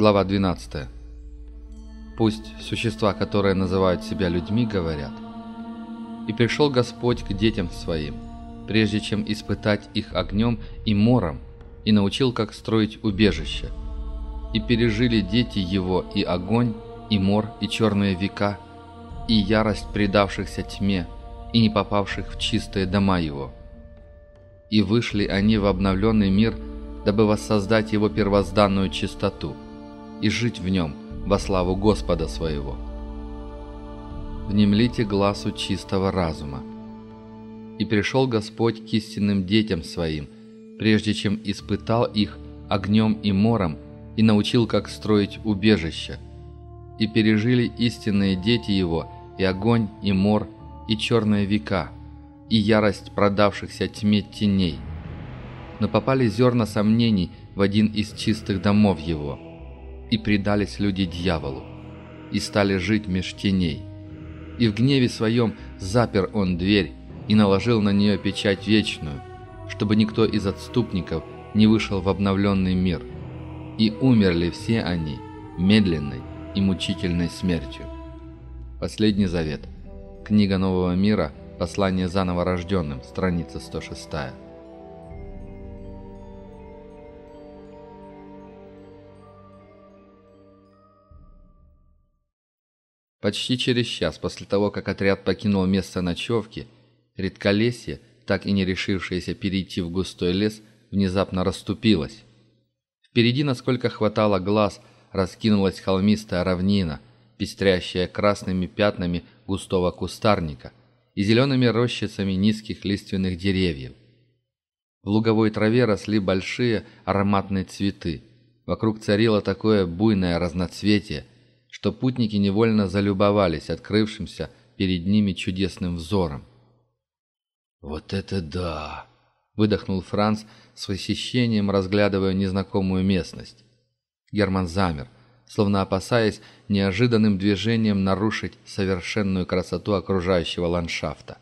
Глава 12. Пусть существа, которые называют себя людьми, говорят. «И пришел Господь к детям своим, прежде чем испытать их огнем и мором, и научил, как строить убежище. И пережили дети его и огонь, и мор, и черные века, и ярость предавшихся тьме, и не попавших в чистые дома его. И вышли они в обновленный мир, дабы воссоздать его первозданную чистоту» и жить в нем во славу Господа своего. Внемлите глазу чистого разума. И пришел Господь к истинным детям своим, прежде чем испытал их огнем и мором и научил, как строить убежище. И пережили истинные дети его и огонь, и мор, и черные века, и ярость продавшихся тьме теней. Но попали зерна сомнений в один из чистых домов его – и предались люди дьяволу, и стали жить меж теней. И в гневе своем запер он дверь и наложил на нее печать вечную, чтобы никто из отступников не вышел в обновленный мир. И умерли все они медленной и мучительной смертью. Последний завет. Книга Нового мира. Послание заново рожденным. Страница 106. Почти через час после того, как отряд покинул место ночевки, редколесье, так и не решившееся перейти в густой лес, внезапно расступилось. Впереди, насколько хватало глаз, раскинулась холмистая равнина, пестрящая красными пятнами густого кустарника и зелеными рощицами низких лиственных деревьев. В луговой траве росли большие ароматные цветы. Вокруг царило такое буйное разноцветие – что путники невольно залюбовались открывшимся перед ними чудесным взором. «Вот это да!» — выдохнул Франц с восхищением, разглядывая незнакомую местность. Герман замер, словно опасаясь неожиданным движением нарушить совершенную красоту окружающего ландшафта.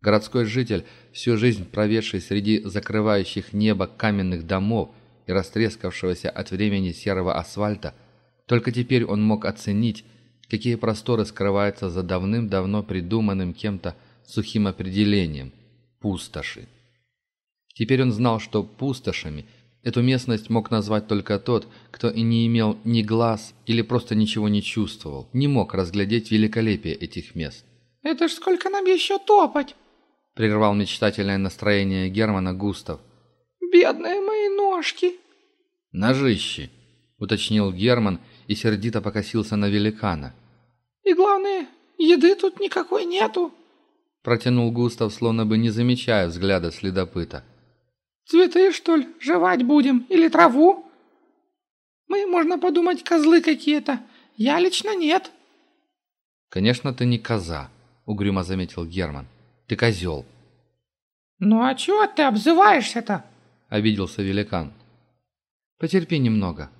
Городской житель, всю жизнь проведший среди закрывающих небо каменных домов и растрескавшегося от времени серого асфальта, — только теперь он мог оценить, какие просторы скрываются за давным-давно придуманным кем-то сухим определением – пустоши. Теперь он знал, что пустошами эту местность мог назвать только тот, кто и не имел ни глаз или просто ничего не чувствовал, не мог разглядеть великолепие этих мест. «Это ж сколько нам еще топать?» – прервал мечтательное настроение Германа Густав. «Бедные мои ножки!» «Ножищи!» – уточнил Герман – и сердито покосился на великана. «И главное, еды тут никакой нету!» Протянул Густав, словно бы не замечая взгляда следопыта. «Цветы, что ли, жевать будем? Или траву?» «Мы, можно подумать, козлы какие-то. Я лично нет». «Конечно, ты не коза», — угрюмо заметил Герман. «Ты козел». «Ну а чего ты обзываешься-то?» — обиделся великан. «Потерпи немного»,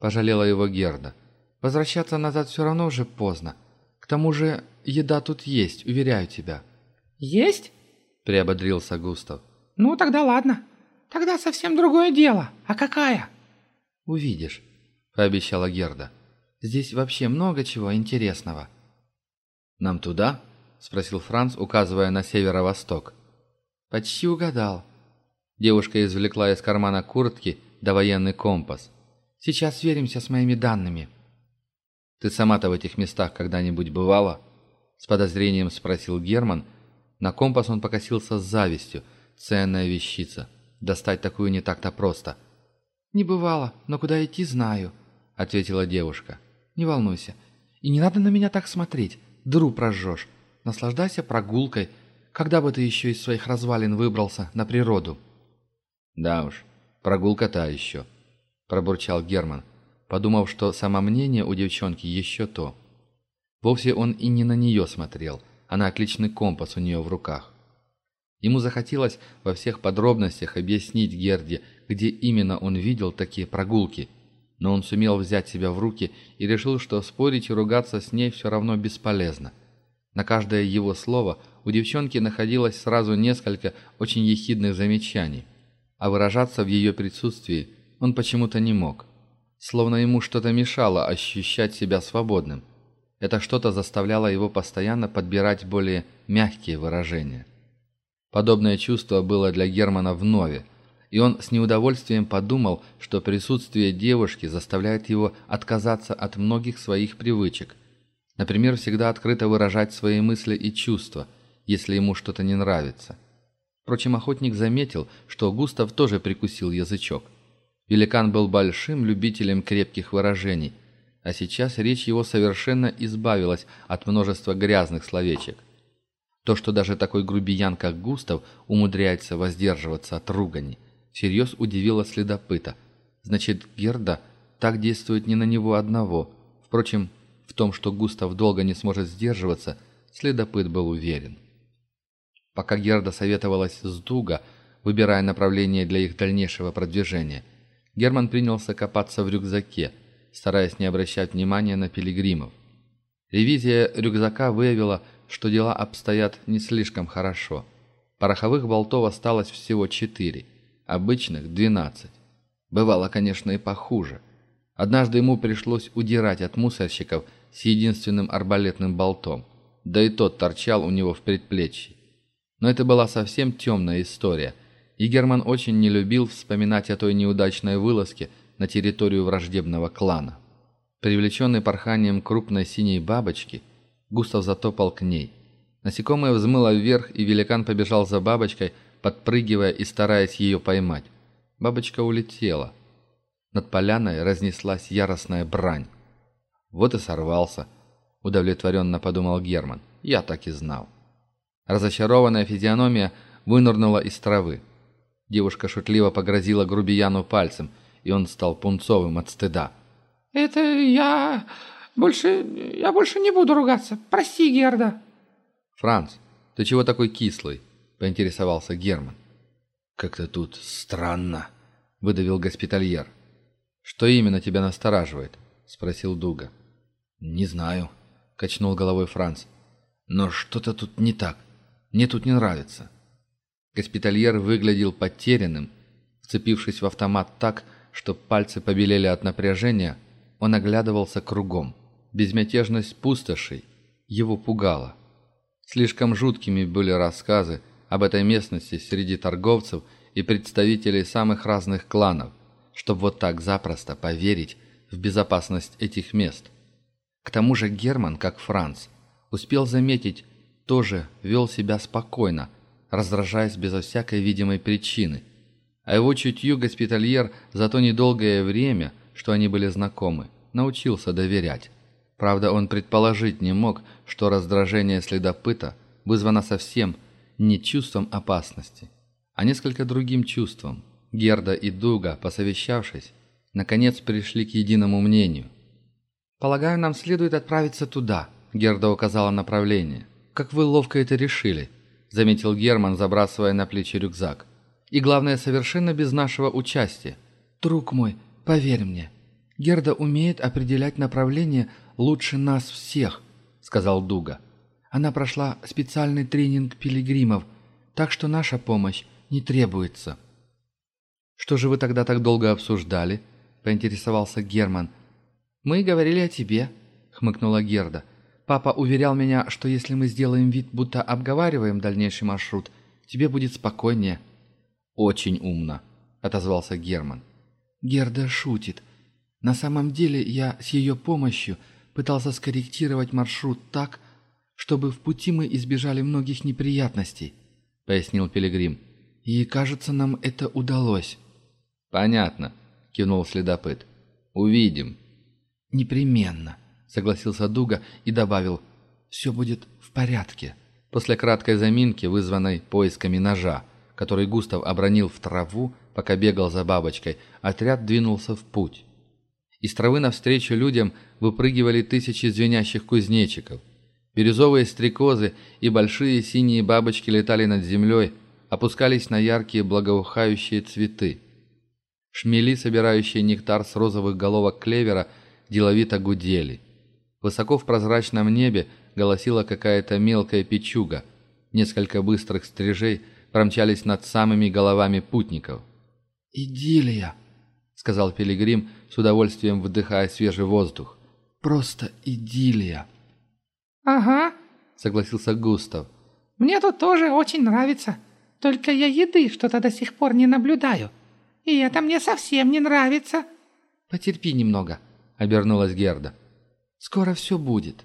пожалела его Герда. «Возвращаться назад все равно уже поздно. К тому же еда тут есть, уверяю тебя». «Есть?» – приободрился Густав. «Ну, тогда ладно. Тогда совсем другое дело. А какая?» «Увидишь», – пообещала Герда. «Здесь вообще много чего интересного». «Нам туда?» – спросил Франц, указывая на северо-восток. «Почти угадал». Девушка извлекла из кармана куртки довоенный компас – Сейчас сверимся с моими данными». «Ты сама-то в этих местах когда-нибудь бывала?» С подозрением спросил Герман. На компас он покосился с завистью. «Ценная вещица. Достать такую не так-то просто». «Не бывало, но куда идти, знаю», — ответила девушка. «Не волнуйся. И не надо на меня так смотреть. Дыру прожжешь. Наслаждайся прогулкой. Когда бы ты еще из своих развалин выбрался на природу?» «Да уж, прогулка та еще», пробурчал Герман, подумав, что само мнение у девчонки еще то. Вовсе он и не на нее смотрел, она а отличный компас у нее в руках. Ему захотелось во всех подробностях объяснить Герде, где именно он видел такие прогулки, но он сумел взять себя в руки и решил, что спорить и ругаться с ней все равно бесполезно. На каждое его слово у девчонки находилось сразу несколько очень ехидных замечаний, а выражаться в ее присутствии – он почему-то не мог. Словно ему что-то мешало ощущать себя свободным. Это что-то заставляло его постоянно подбирать более мягкие выражения. Подобное чувство было для Германа вновь, и он с неудовольствием подумал, что присутствие девушки заставляет его отказаться от многих своих привычек. Например, всегда открыто выражать свои мысли и чувства, если ему что-то не нравится. Впрочем, охотник заметил, что Густав тоже прикусил язычок – Великан был большим любителем крепких выражений, а сейчас речь его совершенно избавилась от множества грязных словечек. То, что даже такой грубиян, как Густав, умудряется воздерживаться от ругани, всерьез удивило следопыта. Значит, Герда так действует не на него одного. Впрочем, в том, что Густав долго не сможет сдерживаться, следопыт был уверен. Пока Герда советовалась с Дуга, выбирая направление для их дальнейшего продвижения, Герман принялся копаться в рюкзаке, стараясь не обращать внимания на пилигримов. Ревизия рюкзака выявила, что дела обстоят не слишком хорошо. Пороховых болтов осталось всего четыре, обычных – двенадцать. Бывало, конечно, и похуже. Однажды ему пришлось удирать от мусорщиков с единственным арбалетным болтом, да и тот торчал у него в предплечье. Но это была совсем темная история, и Герман очень не любил вспоминать о той неудачной вылазке на территорию враждебного клана. Привлеченный порханием крупной синей бабочки, Густав затопал к ней. Насекомое взмыло вверх, и великан побежал за бабочкой, подпрыгивая и стараясь ее поймать. Бабочка улетела. Над поляной разнеслась яростная брань. «Вот и сорвался», — удовлетворенно подумал Герман. «Я так и знал». Разочарованная физиономия вынырнула из травы. Девушка шутливо погрозила грубияну пальцем, и он стал пунцовым от стыда. «Это я... больше... я больше не буду ругаться. Прости, Герда». «Франц, ты чего такой кислый?» — поинтересовался Герман. «Как-то тут странно», — выдавил госпитальер. «Что именно тебя настораживает?» — спросил Дуга. «Не знаю», — качнул головой Франц. «Но что-то тут не так. Мне тут не нравится». Госпитальер выглядел потерянным. Вцепившись в автомат так, что пальцы побелели от напряжения, он оглядывался кругом. Безмятежность пустошей его пугала. Слишком жуткими были рассказы об этой местности среди торговцев и представителей самых разных кланов, чтобы вот так запросто поверить в безопасность этих мест. К тому же Герман, как Франц, успел заметить, тоже вел себя спокойно – раздражаясь безо всякой видимой причины. А его чутью госпитальер за то недолгое время, что они были знакомы, научился доверять. Правда, он предположить не мог, что раздражение следопыта вызвано совсем не чувством опасности, а несколько другим чувством. Герда и Дуга, посовещавшись, наконец пришли к единому мнению. «Полагаю, нам следует отправиться туда», — Герда указала направление. «Как вы ловко это решили», заметил Герман, забрасывая на плечи рюкзак. «И главное, совершенно без нашего участия. Друг мой, поверь мне, Герда умеет определять направление лучше нас всех», — сказал Дуга. «Она прошла специальный тренинг пилигримов, так что наша помощь не требуется». «Что же вы тогда так долго обсуждали?» — поинтересовался Герман. «Мы говорили о тебе», — хмыкнула Герда. «Папа уверял меня, что если мы сделаем вид, будто обговариваем дальнейший маршрут, тебе будет спокойнее». «Очень умно», — отозвался Герман. «Герда шутит. На самом деле я с ее помощью пытался скорректировать маршрут так, чтобы в пути мы избежали многих неприятностей», — пояснил Пилигрим. «И, кажется, нам это удалось». «Понятно», — кивнул следопыт. «Увидим». «Непременно», — — согласился Дуга и добавил «Все будет в порядке». После краткой заминки, вызванной поисками ножа, который Густав обронил в траву, пока бегал за бабочкой, отряд двинулся в путь. Из травы навстречу людям выпрыгивали тысячи звенящих кузнечиков. Бирюзовые стрекозы и большие синие бабочки летали над землей, опускались на яркие благоухающие цветы. Шмели, собирающие нектар с розовых головок клевера, деловито гудели – Высоко в прозрачном небе голосила какая-то мелкая печуга. Несколько быстрых стрижей промчались над самыми головами путников. «Идиллия!» — сказал Пилигрим, с удовольствием вдыхая свежий воздух. «Просто идиллия!» «Ага!» — согласился Густав. «Мне тут тоже очень нравится. Только я еды что-то до сих пор не наблюдаю. И это мне совсем не нравится!» «Потерпи немного!» — обернулась Герда. Скоро все будет».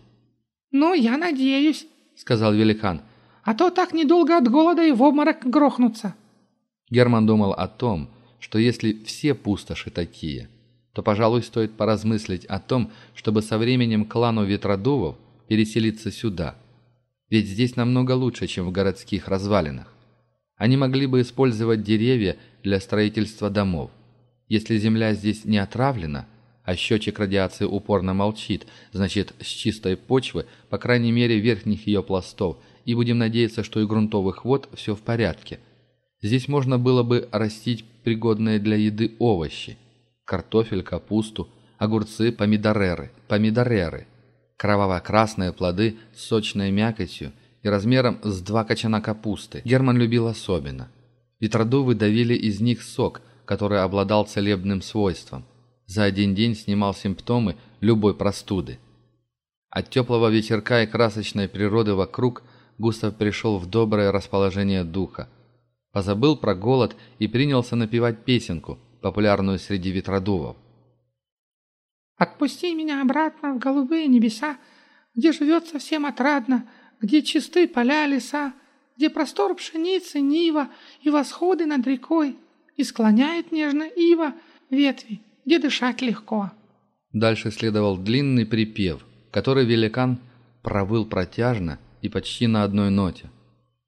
«Ну, я надеюсь», — сказал великан. «А то так недолго от голода и в обморок грохнуться. Герман думал о том, что если все пустоши такие, то, пожалуй, стоит поразмыслить о том, чтобы со временем клану Ветродувов переселиться сюда. Ведь здесь намного лучше, чем в городских развалинах. Они могли бы использовать деревья для строительства домов. Если земля здесь не отравлена – а счетчик радиации упорно молчит, значит, с чистой почвы, по крайней мере, верхних ее пластов, и будем надеяться, что и грунтовых вод все в порядке. Здесь можно было бы растить пригодные для еды овощи. Картофель, капусту, огурцы, помидореры, помидореры. Кроваво-красные плоды с сочной мякотью и размером с два кочана капусты Герман любил особенно. Ветродувы давили из них сок, который обладал целебным свойством – за один день снимал симптомы любой простуды. От теплого ветерка и красочной природы вокруг Густав пришел в доброе расположение духа. Позабыл про голод и принялся напевать песенку, популярную среди ветродувов. «Отпусти меня обратно в голубые небеса, где живет совсем отрадно, где чисты поля леса, где простор пшеницы нива и восходы над рекой, и склоняет нежно ива ветви, где дышать легко». Дальше следовал длинный припев, который великан провыл протяжно и почти на одной ноте.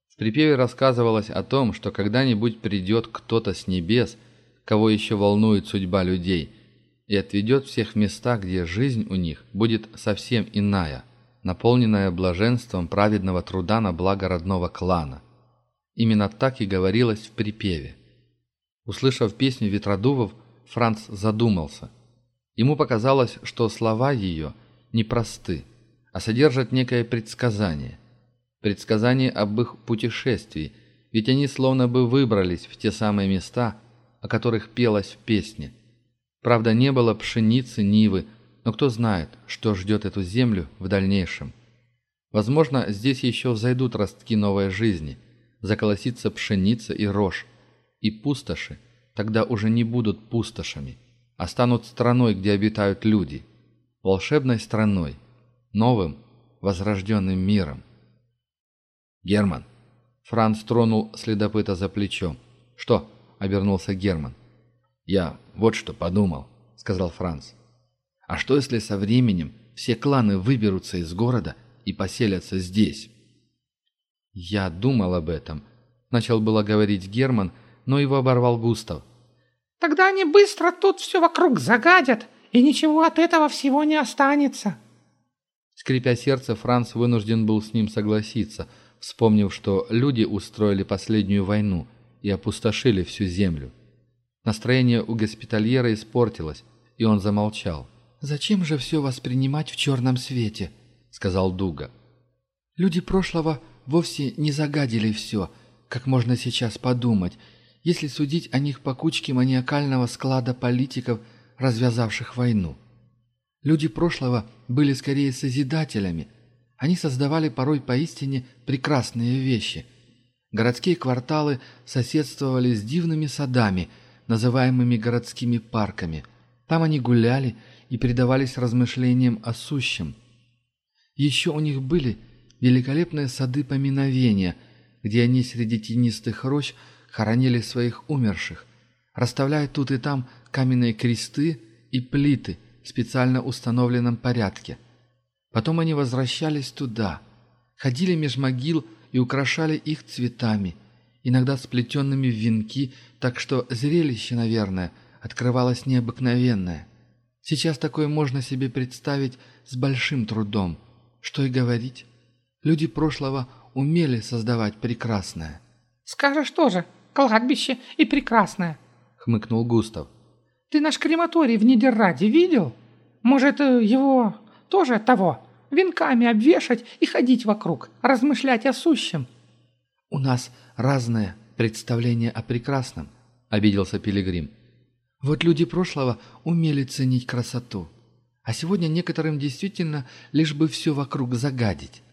В припеве рассказывалось о том, что когда-нибудь придет кто-то с небес, кого еще волнует судьба людей, и отведет всех в места, где жизнь у них будет совсем иная, наполненная блаженством праведного труда на благо родного клана. Именно так и говорилось в припеве. Услышав песню ветродувов, Франц задумался. Ему показалось, что слова ее непросты, а содержат некое предсказание. Предсказание об их путешествии, ведь они словно бы выбрались в те самые места, о которых пелось в песне. Правда, не было пшеницы, нивы, но кто знает, что ждет эту землю в дальнейшем. Возможно, здесь еще взойдут ростки новой жизни, заколосится пшеница и рожь, и пустоши – тогда уже не будут пустошами, а станут страной, где обитают люди, волшебной страной, новым, возрожденным миром. «Герман!» Франц тронул следопыта за плечо. «Что?» — обернулся Герман. «Я вот что подумал», — сказал Франц. «А что, если со временем все кланы выберутся из города и поселятся здесь?» «Я думал об этом», — начал было говорить Герман, — но его оборвал Густав. «Тогда они быстро тут все вокруг загадят, и ничего от этого всего не останется». Скрипя сердце, Франц вынужден был с ним согласиться, вспомнив, что люди устроили последнюю войну и опустошили всю землю. Настроение у госпитальера испортилось, и он замолчал. «Зачем же все воспринимать в черном свете?» — сказал Дуга. «Люди прошлого вовсе не загадили все, как можно сейчас подумать, если судить о них по кучке маниакального склада политиков, развязавших войну. Люди прошлого были скорее созидателями. Они создавали порой поистине прекрасные вещи. Городские кварталы соседствовали с дивными садами, называемыми городскими парками. Там они гуляли и предавались размышлениям о сущем. Еще у них были великолепные сады поминовения, где они среди тенистых рощ хоронили своих умерших, расставляя тут и там каменные кресты и плиты в специально установленном порядке. Потом они возвращались туда, ходили меж могил и украшали их цветами, иногда сплетенными в венки, так что зрелище, наверное, открывалось необыкновенное. Сейчас такое можно себе представить с большим трудом. Что и говорить. Люди прошлого умели создавать прекрасное. «Скажешь тоже», кладбище и прекрасное», — хмыкнул Густав. «Ты наш крематорий в Нидерраде видел? Может, э, его тоже того, венками обвешать и ходить вокруг, размышлять о сущем?» «У нас разное представление о прекрасном», — обиделся Пилигрим. «Вот люди прошлого умели ценить красоту, а сегодня некоторым действительно лишь бы все вокруг загадить».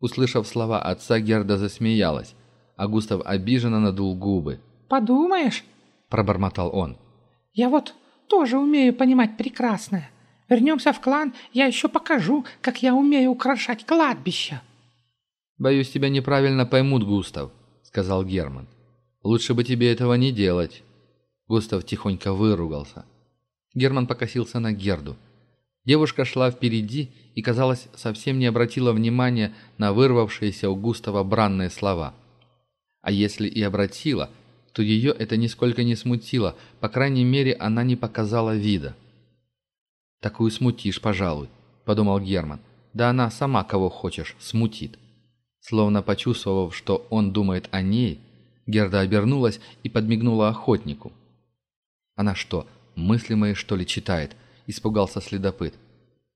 Услышав слова отца, Герда засмеялась а Густав обиженно надул губы. «Подумаешь?» – пробормотал он. «Я вот тоже умею понимать прекрасное. Вернемся в клан, я еще покажу, как я умею украшать кладбище». «Боюсь, тебя неправильно поймут, Густав», – сказал Герман. «Лучше бы тебе этого не делать». Густав тихонько выругался. Герман покосился на Герду. Девушка шла впереди и, казалось, совсем не обратила внимания на вырвавшиеся у Густава бранные слова – а если и обратила, то ее это нисколько не смутило, по крайней мере, она не показала вида. «Такую смутишь, пожалуй», — подумал Герман. «Да она сама кого хочешь смутит». Словно почувствовав, что он думает о ней, Герда обернулась и подмигнула охотнику. «Она что, мысли мои, что ли, читает?» – испугался следопыт.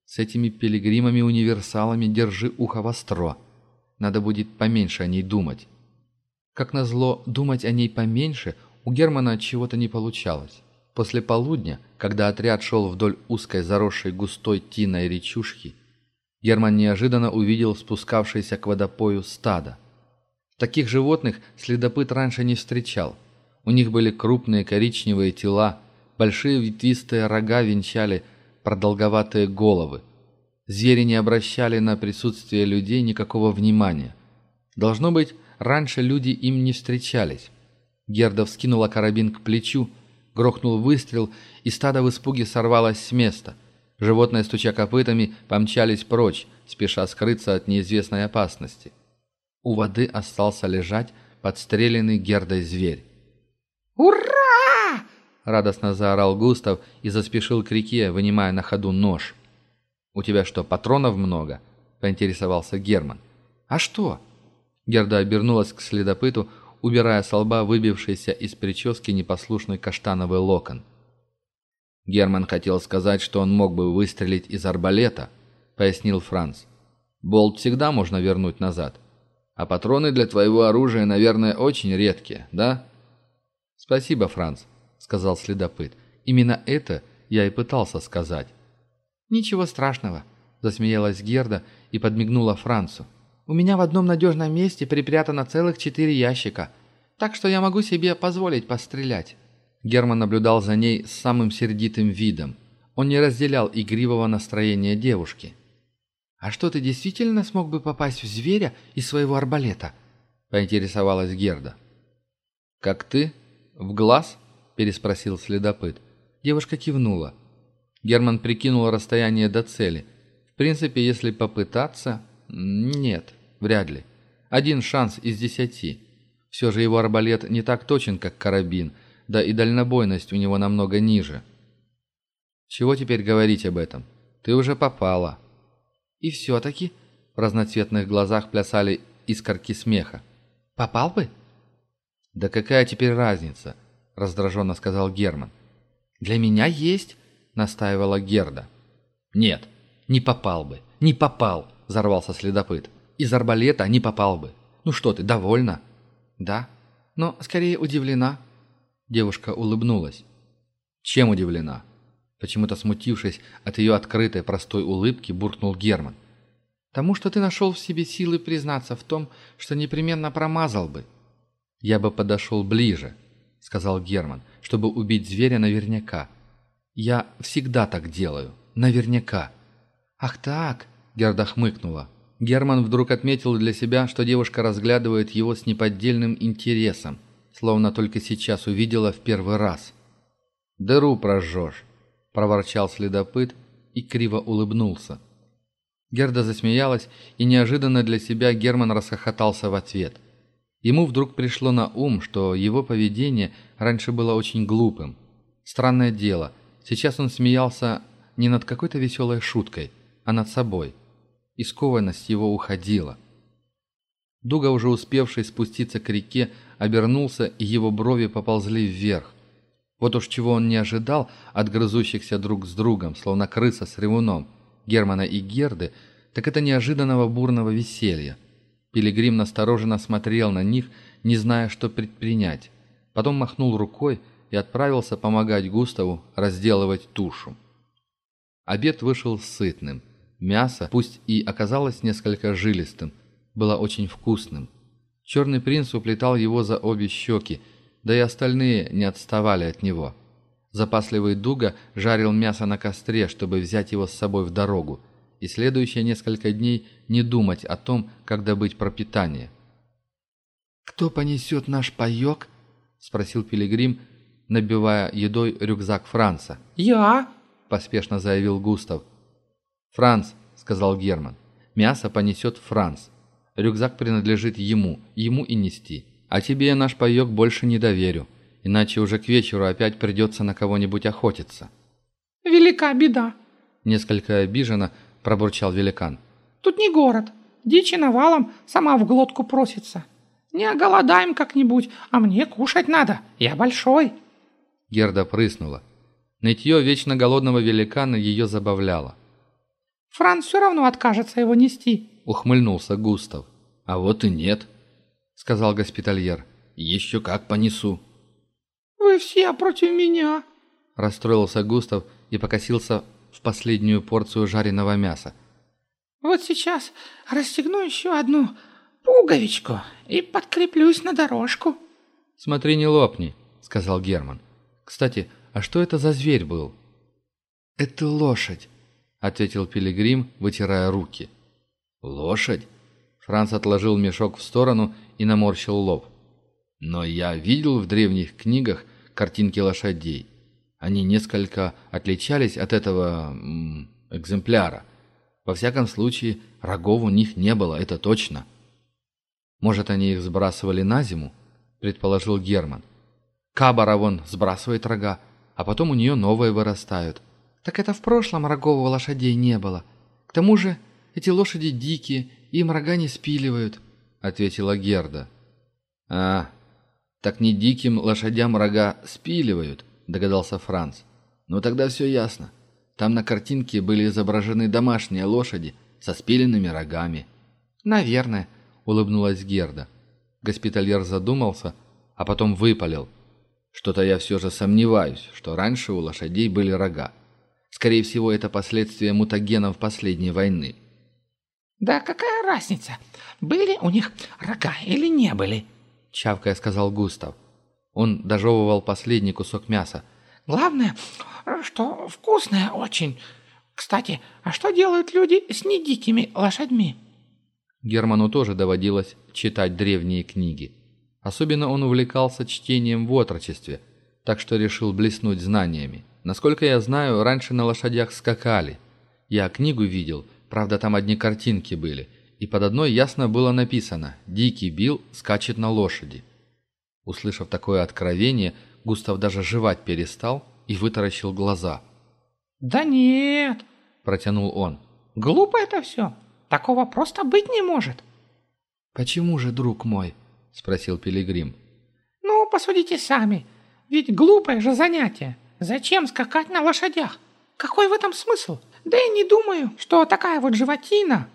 «С этими пилигримами-универсалами держи ухо востро. Надо будет поменьше о ней думать». Как назло, думать о ней поменьше у Германа от чего-то не получалось. После полудня, когда отряд шел вдоль узкой заросшей густой тиной речушки, Герман неожиданно увидел спускавшееся к водопою стадо. Таких животных следопыт раньше не встречал. У них были крупные коричневые тела, большие ветвистые рога венчали продолговатые головы. Звери не обращали на присутствие людей никакого внимания. Должно быть, раньше люди им не встречались. Герда вскинула карабин к плечу, грохнул выстрел, и стадо в испуге сорвалось с места. Животные, стуча копытами, помчались прочь, спеша скрыться от неизвестной опасности. У воды остался лежать подстреленный Гердой зверь. «Ура!» — радостно заорал Густав и заспешил к реке, вынимая на ходу нож. «У тебя что, патронов много?» — поинтересовался Герман. «А что?» Герда обернулась к следопыту, убирая со лба выбившийся из прически непослушный каштановый локон. «Герман хотел сказать, что он мог бы выстрелить из арбалета», — пояснил Франц. «Болт всегда можно вернуть назад. А патроны для твоего оружия, наверное, очень редкие, да?» «Спасибо, Франц», — сказал следопыт. «Именно это я и пытался сказать». «Ничего страшного», — засмеялась Герда и подмигнула Францу. У меня в одном надежном месте припрятано целых четыре ящика, так что я могу себе позволить пострелять». Герман наблюдал за ней с самым сердитым видом. Он не разделял игривого настроения девушки. «А что, ты действительно смог бы попасть в зверя из своего арбалета?» — поинтересовалась Герда. «Как ты? В глаз?» — переспросил следопыт. Девушка кивнула. Герман прикинул расстояние до цели. В принципе, если попытаться, нет, вряд ли. Один шанс из десяти. Все же его арбалет не так точен, как карабин, да и дальнобойность у него намного ниже. Чего теперь говорить об этом? Ты уже попала. И все-таки в разноцветных глазах плясали искорки смеха. Попал бы? Да какая теперь разница? Раздраженно сказал Герман. Для меня есть, настаивала Герда. Нет, не попал бы, не попал, взорвался следопыт. «Из арбалета не попал бы. Ну что ты, довольна?» «Да, но скорее удивлена». Девушка улыбнулась. «Чем удивлена?» Почему-то смутившись от ее открытой простой улыбки, буркнул Герман. «Тому, что ты нашел в себе силы признаться в том, что непременно промазал бы». «Я бы подошел ближе», — сказал Герман, «чтобы убить зверя наверняка. Я всегда так делаю. Наверняка». «Ах так!» Герда хмыкнула. Герман вдруг отметил для себя, что девушка разглядывает его с неподдельным интересом, словно только сейчас увидела в первый раз. «Дыру прожжешь», – проворчал следопыт и криво улыбнулся. Герда засмеялась, и неожиданно для себя Герман расхохотался в ответ. Ему вдруг пришло на ум, что его поведение раньше было очень глупым. Странное дело, сейчас он смеялся не над какой-то веселой шуткой, а над собой – и скованность его уходила. Дуга, уже успевший спуститься к реке, обернулся, и его брови поползли вверх. Вот уж чего он не ожидал от грызущихся друг с другом, словно крыса с ревуном, Германа и Герды, так это неожиданного бурного веселья. Пилигрим настороженно смотрел на них, не зная, что предпринять. Потом махнул рукой и отправился помогать Густаву разделывать тушу. Обед вышел сытным – Мясо, пусть и оказалось несколько жилистым, было очень вкусным. Черный принц уплетал его за обе щеки, да и остальные не отставали от него. Запасливый Дуга жарил мясо на костре, чтобы взять его с собой в дорогу, и следующие несколько дней не думать о том, как добыть пропитание. «Кто понесет наш паек?» – спросил Пилигрим, набивая едой рюкзак Франца. «Я!» – поспешно заявил Густав – «Франц», — сказал Герман, — «мясо понесет Франц. Рюкзак принадлежит ему, ему и нести. А тебе я наш паек больше не доверю, иначе уже к вечеру опять придется на кого-нибудь охотиться». «Велика беда», — несколько обиженно пробурчал великан. «Тут не город. Дичи навалом сама в глотку просится. Не оголодаем как-нибудь, а мне кушать надо. Я большой». Герда прыснула. Нытье вечно голодного великана ее забавляло. Франц все равно откажется его нести», — ухмыльнулся Густав. «А вот и нет», — сказал госпитальер. «Еще как понесу». «Вы все против меня», — расстроился Густав и покосился в последнюю порцию жареного мяса. «Вот сейчас расстегну еще одну пуговичку и подкреплюсь на дорожку». «Смотри, не лопни», — сказал Герман. «Кстати, а что это за зверь был?» «Это лошадь», — ответил Пилигрим, вытирая руки. «Лошадь?» Франц отложил мешок в сторону и наморщил лоб. «Но я видел в древних книгах картинки лошадей. Они несколько отличались от этого... М, экземпляра. Во всяком случае, рогов у них не было, это точно». «Может, они их сбрасывали на зиму?» — предположил Герман. «Кабара вон сбрасывает рога, а потом у нее новые вырастают». Так это в прошлом рогового лошадей не было. К тому же эти лошади дикие, им рога не спиливают», — ответила Герда. «А, так не диким лошадям рога спиливают», — догадался Франц. «Ну тогда все ясно. Там на картинке были изображены домашние лошади со спиленными рогами». «Наверное», — улыбнулась Герда. Госпитальер задумался, а потом выпалил. «Что-то я все же сомневаюсь, что раньше у лошадей были рога. Скорее всего, это последствия мутагенов последней войны. «Да какая разница, были у них рога или не были?» Чавкая сказал Густав. Он дожевывал последний кусок мяса. «Главное, что вкусное очень. Кстати, а что делают люди с недикими лошадьми?» Герману тоже доводилось читать древние книги. Особенно он увлекался чтением в отрочестве, так что решил блеснуть знаниями. Насколько я знаю, раньше на лошадях скакали. Я книгу видел, правда там одни картинки были, и под одной ясно было написано «Дикий Билл скачет на лошади». Услышав такое откровение, Густав даже жевать перестал и вытаращил глаза. «Да нет!» – протянул он. «Глупо это все! Такого просто быть не может!» «Почему же, друг мой?» – спросил Пилигрим. «Ну, посудите сами, ведь глупое же занятие!» Зачем скакать на лошадях? Какой в этом смысл? Да я не думаю, что такая вот животина...»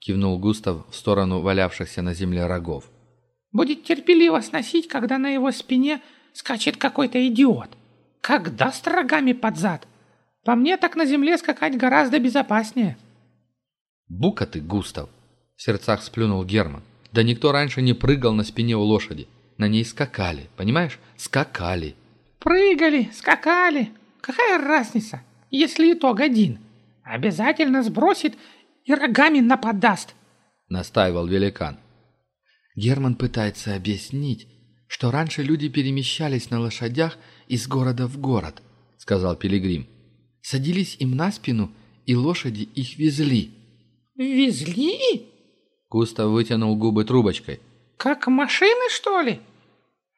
Кивнул Густав в сторону валявшихся на земле рогов. «Будет терпеливо сносить, когда на его спине скачет какой-то идиот. Когда с рогами под зад. По мне так на земле скакать гораздо безопаснее». «Бука ты, Густав!» — в сердцах сплюнул Герман. «Да никто раньше не прыгал на спине у лошади. На ней скакали, понимаешь? Скакали прыгали, скакали. Какая разница, если итог один? Обязательно сбросит и рогами нападаст», — настаивал великан. Герман пытается объяснить, что раньше люди перемещались на лошадях из города в город, — сказал Пилигрим. Садились им на спину, и лошади их везли. «Везли?» Густав вытянул губы трубочкой. «Как машины, что ли?»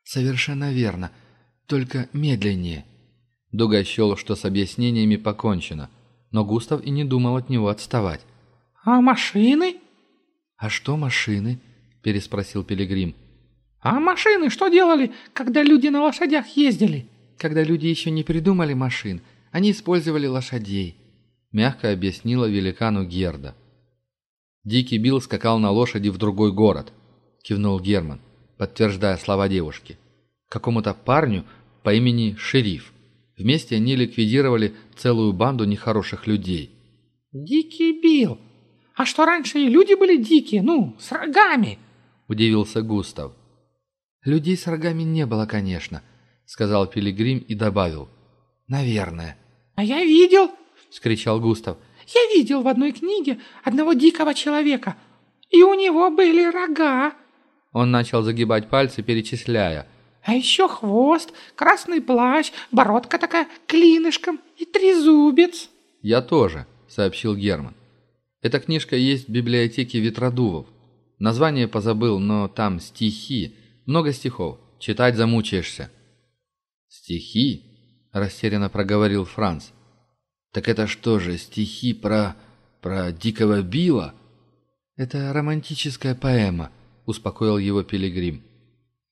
«Совершенно верно», — только медленнее». Дуга счел, что с объяснениями покончено, но Густав и не думал от него отставать. «А машины?» «А что машины?» – переспросил Пилигрим. «А машины что делали, когда люди на лошадях ездили?» «Когда люди еще не придумали машин, они использовали лошадей», – мягко объяснила великану Герда. «Дикий Билл скакал на лошади в другой город», – кивнул Герман, подтверждая слова девушки какому-то парню по имени Шериф. Вместе они ликвидировали целую банду нехороших людей. «Дикий Билл! А что раньше и люди были дикие, ну, с рогами?» – удивился Густав. «Людей с рогами не было, конечно», – сказал Пилигрим и добавил. «Наверное». «А я видел!» – скричал Густав. «Я видел в одной книге одного дикого человека, и у него были рога!» Он начал загибать пальцы, перечисляя – а еще хвост, красный плащ, бородка такая клинышком и трезубец». «Я тоже», — сообщил Герман. «Эта книжка есть в библиотеке Ветродувов. Название позабыл, но там стихи. Много стихов. Читать замучаешься». «Стихи?» — растерянно проговорил Франц. «Так это что же, стихи про... про Дикого Билла?» «Это романтическая поэма», — успокоил его Пилигрим.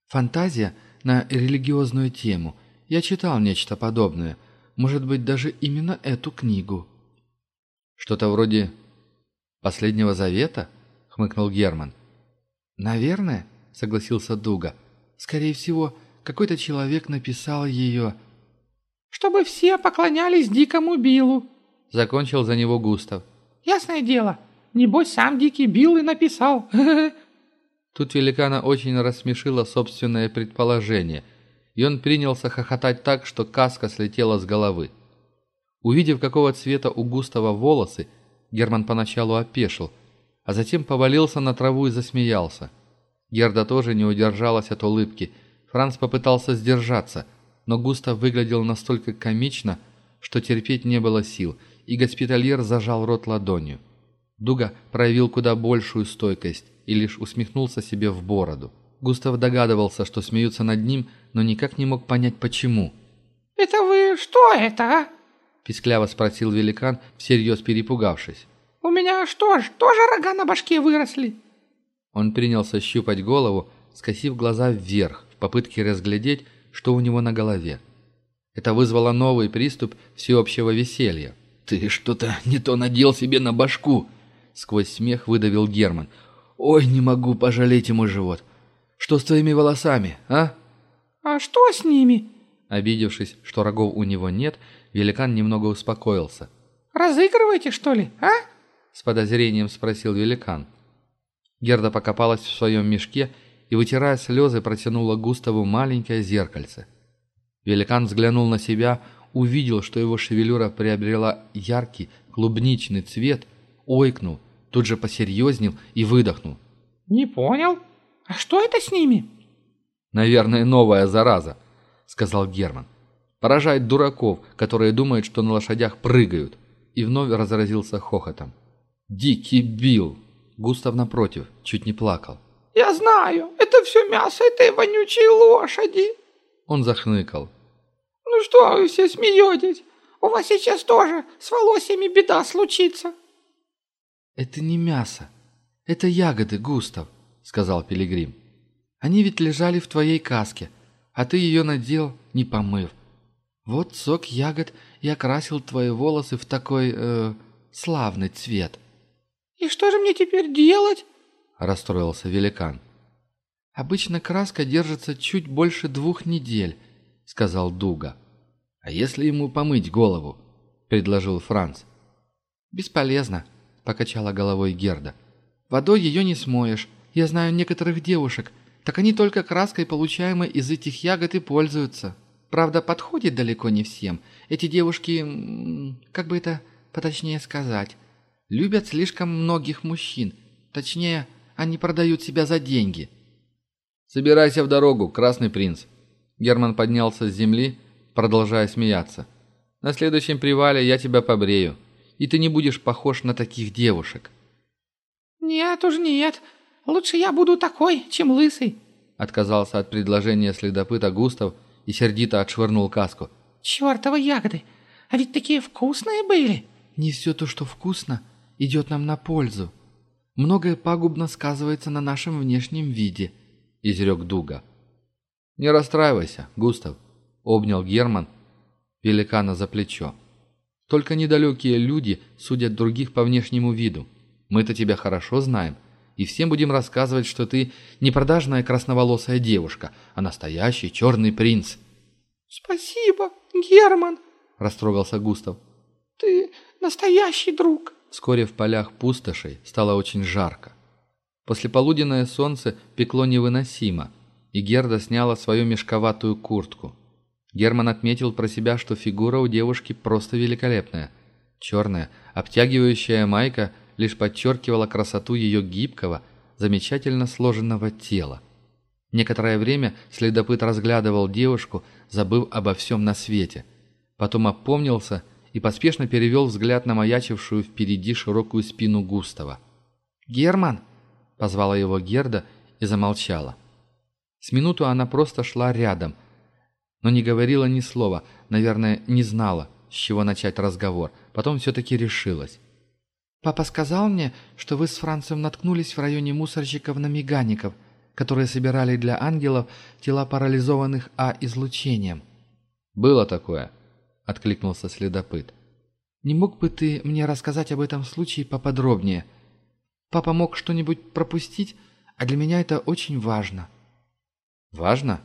«Фантазия — на религиозную тему. Я читал нечто подобное. Может быть, даже именно эту книгу». «Что-то вроде «Последнего завета»?» — хмыкнул Герман. «Наверное», — согласился Дуга. «Скорее всего, какой-то человек написал ее...» «Чтобы все поклонялись Дикому Биллу», — закончил за него Густав. «Ясное дело, небось сам Дикий Билл и написал. Тут великана очень рассмешило собственное предположение, и он принялся хохотать так, что каска слетела с головы. Увидев, какого цвета у Густава волосы, Герман поначалу опешил, а затем повалился на траву и засмеялся. Герда тоже не удержалась от улыбки. Франц попытался сдержаться, но Густав выглядел настолько комично, что терпеть не было сил, и госпитальер зажал рот ладонью. Дуга проявил куда большую стойкость и лишь усмехнулся себе в бороду. Густав догадывался, что смеются над ним, но никак не мог понять, почему. «Это вы что это, а?» – пискляво спросил великан, всерьез перепугавшись. «У меня что ж, тоже рога на башке выросли?» Он принялся щупать голову, скосив глаза вверх, в попытке разглядеть, что у него на голове. Это вызвало новый приступ всеобщего веселья. «Ты что-то не то надел себе на башку!» Сквозь смех выдавил Герман – «Ой, не могу пожалеть ему живот. Что с твоими волосами, а?» «А что с ними?» Обидевшись, что рогов у него нет, великан немного успокоился. «Разыгрываете, что ли, а?» С подозрением спросил великан. Герда покопалась в своем мешке и, вытирая слезы, протянула Густаву маленькое зеркальце. Великан взглянул на себя, увидел, что его шевелюра приобрела яркий клубничный цвет, ойкнул – тут же посерьезнел и выдохнул. «Не понял. А что это с ними?» «Наверное, новая зараза», — сказал Герман. «Поражает дураков, которые думают, что на лошадях прыгают». И вновь разразился хохотом. «Дикий бил. Густав напротив, чуть не плакал. «Я знаю, это все мясо этой вонючей лошади!» Он захныкал. «Ну что вы все смеетесь? У вас сейчас тоже с волосьями беда случится!» «Это не мясо. Это ягоды, Густав», — сказал Пилигрим. «Они ведь лежали в твоей каске, а ты ее надел, не помыв. Вот сок ягод и окрасил твои волосы в такой, э, славный цвет». «И что же мне теперь делать?» — расстроился великан. «Обычно краска держится чуть больше двух недель», — сказал Дуга. «А если ему помыть голову?» — предложил Франц. «Бесполезно», покачала головой Герда. «Водой ее не смоешь. Я знаю некоторых девушек. Так они только краской, получаемой из этих ягод, и пользуются. Правда, подходит далеко не всем. Эти девушки... как бы это поточнее сказать? Любят слишком многих мужчин. Точнее, они продают себя за деньги». «Собирайся в дорогу, Красный Принц!» Герман поднялся с земли, продолжая смеяться. «На следующем привале я тебя побрею» и ты не будешь похож на таких девушек». «Нет уж нет. Лучше я буду такой, чем лысый», — отказался от предложения следопыта Густав и сердито отшвырнул каску. «Чёртовы ягоды! А ведь такие вкусные были!» «Не всё то, что вкусно, идёт нам на пользу. Многое пагубно сказывается на нашем внешнем виде», — изрёк Дуга. «Не расстраивайся, Густав», — обнял Герман великана за плечо. Только недалекие люди судят других по внешнему виду. Мы-то тебя хорошо знаем, и всем будем рассказывать, что ты не продажная красноволосая девушка, а настоящий черный принц». «Спасибо, Герман», — растрогался Густав. «Ты настоящий друг». Вскоре в полях пустошей стало очень жарко. Послеполуденное солнце пекло невыносимо, и Герда сняла свою мешковатую куртку. Герман отметил про себя, что фигура у девушки просто великолепная. Черная, обтягивающая майка лишь подчеркивала красоту ее гибкого, замечательно сложенного тела. Некоторое время следопыт разглядывал девушку, забыв обо всем на свете. Потом опомнился и поспешно перевел взгляд на маячившую впереди широкую спину Густава. «Герман!» – позвала его Герда и замолчала. С минуту она просто шла рядом – но не говорила ни слова, наверное, не знала, с чего начать разговор. Потом все-таки решилась. «Папа сказал мне, что вы с Францем наткнулись в районе мусорщиков на мегаников, которые собирали для ангелов тела парализованных А-излучением». «Было такое», — откликнулся следопыт. «Не мог бы ты мне рассказать об этом случае поподробнее? Папа мог что-нибудь пропустить, а для меня это очень важно». «Важно?»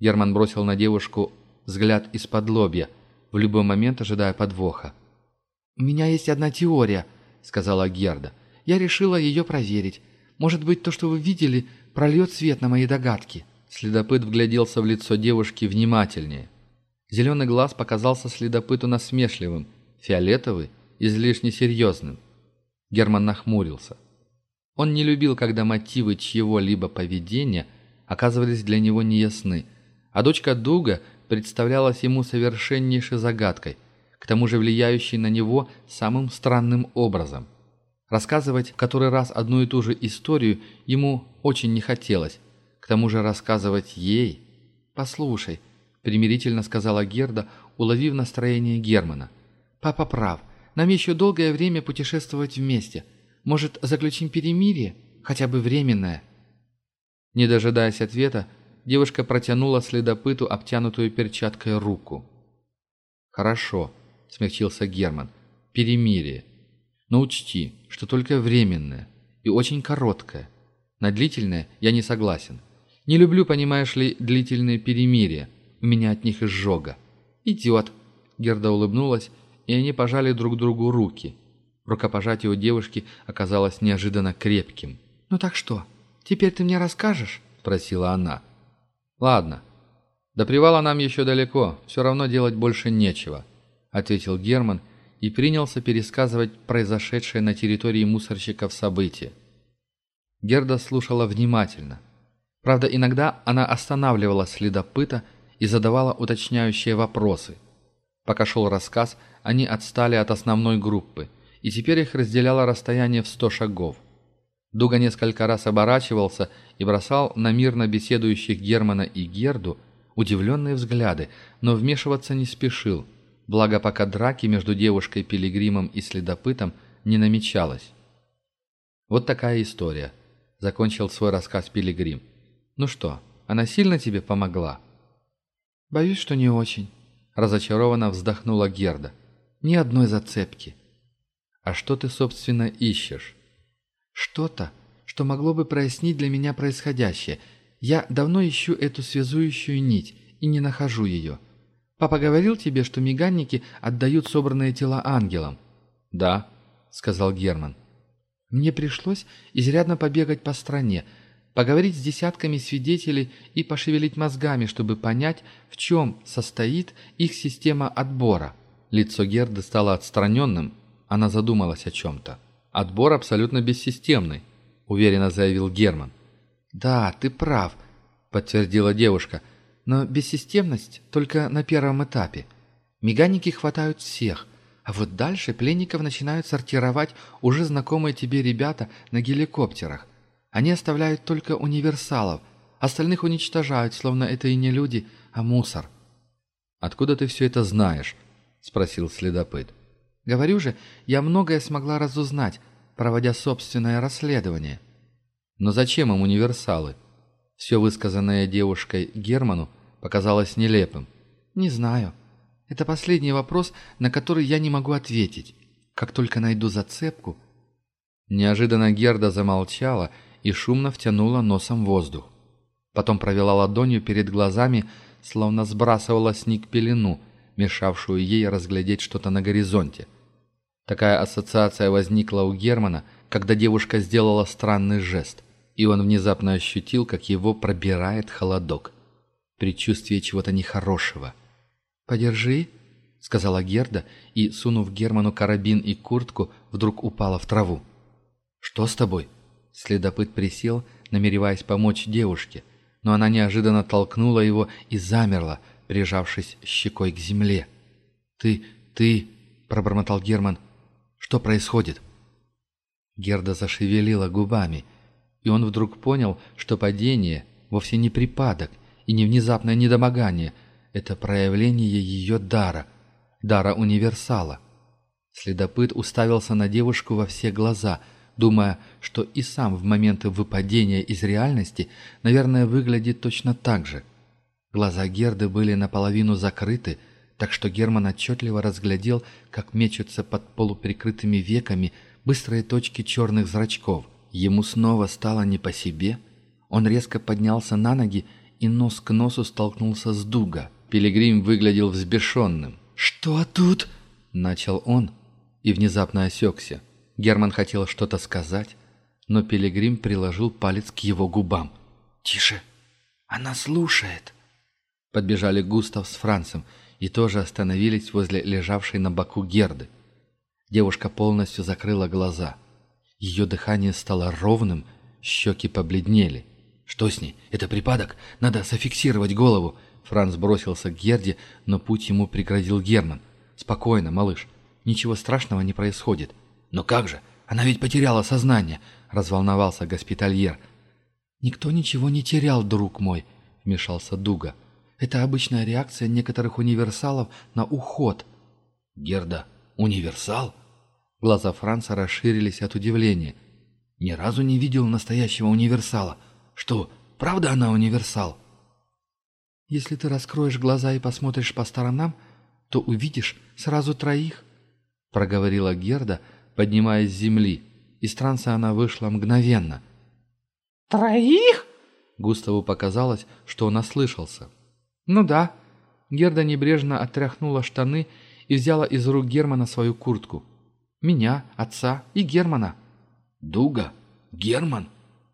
Герман бросил на девушку взгляд из-под лобья, в любой момент ожидая подвоха. «У меня есть одна теория», — сказала Герда. «Я решила ее проверить. Может быть, то, что вы видели, прольет свет на мои догадки». Следопыт вгляделся в лицо девушки внимательнее. Зеленый глаз показался следопыту насмешливым, фиолетовый – излишне серьезным. Герман нахмурился. Он не любил, когда мотивы чьего-либо поведения оказывались для него неясны – а дочка Дуга представлялась ему совершеннейшей загадкой, к тому же влияющей на него самым странным образом. Рассказывать который раз одну и ту же историю ему очень не хотелось. К тому же рассказывать ей... «Послушай», — примирительно сказала Герда, уловив настроение Германа. «Папа прав. Нам еще долгое время путешествовать вместе. Может, заключим перемирие? Хотя бы временное?» Не дожидаясь ответа, девушка протянула следопыту обтянутую перчаткой руку. «Хорошо», — смягчился Герман, — «перемирие. Но учти, что только временное и очень короткое. На длительное я не согласен. Не люблю, понимаешь ли, длительные перемирия. У меня от них изжога». «Идет», — Герда улыбнулась, и они пожали друг другу руки. Рукопожатие у девушки оказалось неожиданно крепким. «Ну так что, теперь ты мне расскажешь?» — спросила она. «Ладно. До привала нам еще далеко, все равно делать больше нечего», — ответил Герман и принялся пересказывать произошедшее на территории мусорщиков событие. Герда слушала внимательно. Правда, иногда она останавливала следопыта и задавала уточняющие вопросы. Пока шел рассказ, они отстали от основной группы, и теперь их разделяло расстояние в сто шагов. Дуга несколько раз оборачивался и бросал на мирно беседующих Германа и Герду удивленные взгляды, но вмешиваться не спешил, благо пока драки между девушкой-пилигримом и следопытом не намечалось. Вот такая история. Закончил свой рассказ Пилигрим. Ну что, она сильно тебе помогла? Боюсь, что не очень. Разочарованно вздохнула Герда. Ни одной зацепки. А что ты, собственно, ищешь? Что-то, что могло бы прояснить для меня происходящее. Я давно ищу эту связующую нить и не нахожу ее. Папа говорил тебе, что миганники отдают собранные тела ангелам?» «Да», — сказал Герман. «Мне пришлось изрядно побегать по стране, поговорить с десятками свидетелей и пошевелить мозгами, чтобы понять, в чем состоит их система отбора». Лицо Герды стало отстраненным, она задумалась о чем-то. Отбор абсолютно бессистемный», – уверенно заявил Герман. «Да, ты прав», – подтвердила девушка. «Но бессистемность только на первом этапе. Меганики хватают всех, а вот дальше пленников начинают сортировать уже знакомые тебе ребята на геликоптерах. Они оставляют только универсалов, остальных уничтожают, словно это и не люди, а мусор». «Откуда ты все это знаешь?» – спросил следопыт. Говорю же, я многое смогла разузнать, проводя собственное расследование. Но зачем им универсалы? Все высказанное девушкой Герману показалось нелепым. «Не знаю. Это последний вопрос, на который я не могу ответить. Как только найду зацепку...» Неожиданно Герда замолчала и шумно втянула носом воздух. Потом провела ладонью перед глазами, словно сбрасывала с них пелену, мешавшую ей разглядеть что-то на горизонте. Такая ассоциация возникла у Германа, когда девушка сделала странный жест, и он внезапно ощутил, как его пробирает холодок. Предчувствие чего-то нехорошего. «Подержи», — сказала Герда, и, сунув Герману карабин и куртку, вдруг упала в траву. «Что с тобой?» Следопыт присел, намереваясь помочь девушке, но она неожиданно толкнула его и замерла, прижавшись щекой к земле. «Ты... ты...» — пробормотал Герман. Что происходит?» Герда зашевелила губами, и он вдруг понял, что падение вовсе не припадок и не внезапное недомогание. Это проявление ее дара, дара универсала. Следопыт уставился на девушку во все глаза, думая, что и сам в моменты выпадения из реальности, наверное, выглядит точно так же. Глаза Герды были наполовину закрыты, так что Герман отчетливо разглядел, как мечутся под полуприкрытыми веками быстрые точки черных зрачков. Ему снова стало не по себе. Он резко поднялся на ноги и нос к носу столкнулся с дуга. Пилигрим выглядел взбешенным. «Что тут?» – начал он и внезапно осекся. Герман хотел что-то сказать, но Пилигрим приложил палец к его губам. «Тише! Она слушает!» Подбежали Густав с Францем – и тоже остановились возле лежавшей на боку Герды. Девушка полностью закрыла глаза. Ее дыхание стало ровным, щеки побледнели. «Что с ней? Это припадок? Надо зафиксировать голову!» Франц бросился к Герде, но путь ему преградил Герман. «Спокойно, малыш. Ничего страшного не происходит». «Но как же? Она ведь потеряла сознание!» – разволновался госпитальер. «Никто ничего не терял, друг мой», – вмешался Дуга. Это обычная реакция некоторых универсалов на уход. Герда, универсал? Глаза Франца расширились от удивления. Ни разу не видел настоящего универсала. Что, правда она универсал? Если ты раскроешь глаза и посмотришь по сторонам, то увидишь сразу троих, проговорила Герда, поднимаясь с земли. Из транса она вышла мгновенно. «Троих?» Густаву показалось, что он ослышался. Ну да. Герда небрежно отряхнула штаны и взяла из рук Германа свою куртку. Меня, отца и Германа. Дуга? Герман?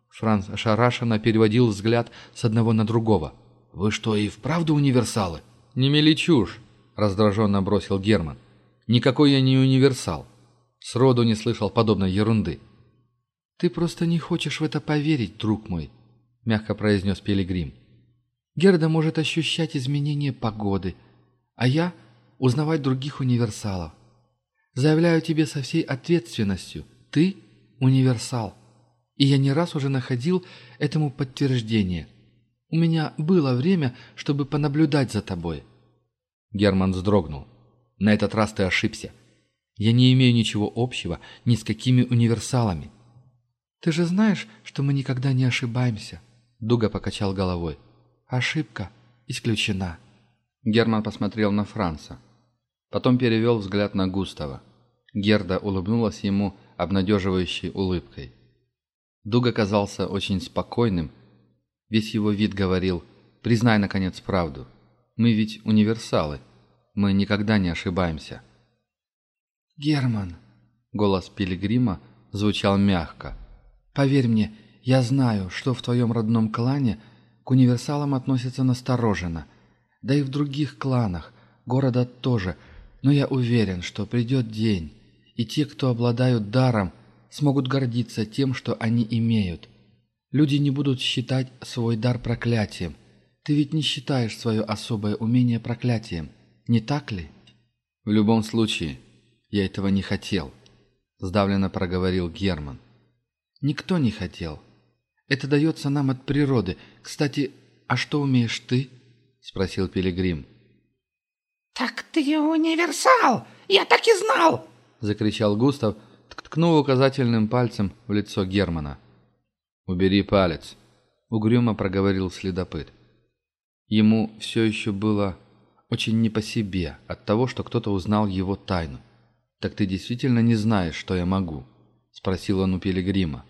Франц ошарашенно переводил взгляд с одного на другого. «Вы что, и вправду универсалы?» «Не мели чушь», — раздраженно бросил Герман. «Никакой я не универсал. Сроду не слышал подобной ерунды». «Ты просто не хочешь в это поверить, друг мой», — мягко произнес Пилигрим. Герда может ощущать изменения погоды, а я – узнавать других универсалов. Заявляю тебе со всей ответственностью, ты – универсал. И я не раз уже находил этому подтверждение. У меня было время, чтобы понаблюдать за тобой. Герман вздрогнул. На этот раз ты ошибся. Я не имею ничего общего ни с какими универсалами. Ты же знаешь, что мы никогда не ошибаемся. Дуга покачал головой ошибка исключена». Герман посмотрел на Франца. Потом перевел взгляд на Густава. Герда улыбнулась ему обнадеживающей улыбкой. Дуг оказался очень спокойным. Весь его вид говорил «Признай, наконец, правду. Мы ведь универсалы. Мы никогда не ошибаемся». «Герман!» — голос Пилигрима звучал мягко. «Поверь мне, я знаю, что в твоем родном клане — к универсалам относятся настороженно. Да и в других кланах, города тоже. Но я уверен, что придет день, и те, кто обладают даром, смогут гордиться тем, что они имеют. Люди не будут считать свой дар проклятием. Ты ведь не считаешь свое особое умение проклятием, не так ли? В любом случае, я этого не хотел, сдавленно проговорил Это дается нам от природы. Кстати, а что умеешь ты?» — спросил Пилигрим. «Так ты универсал! Я так и знал!» — закричал Густав, ткнув указательным пальцем в лицо Германа. «Убери палец!» — угрюмо проговорил следопыт. Ему все еще было очень не по себе от того, что кто-то узнал его тайну. «Так ты действительно не знаешь, что я могу?» — спросил он у Пилигрима.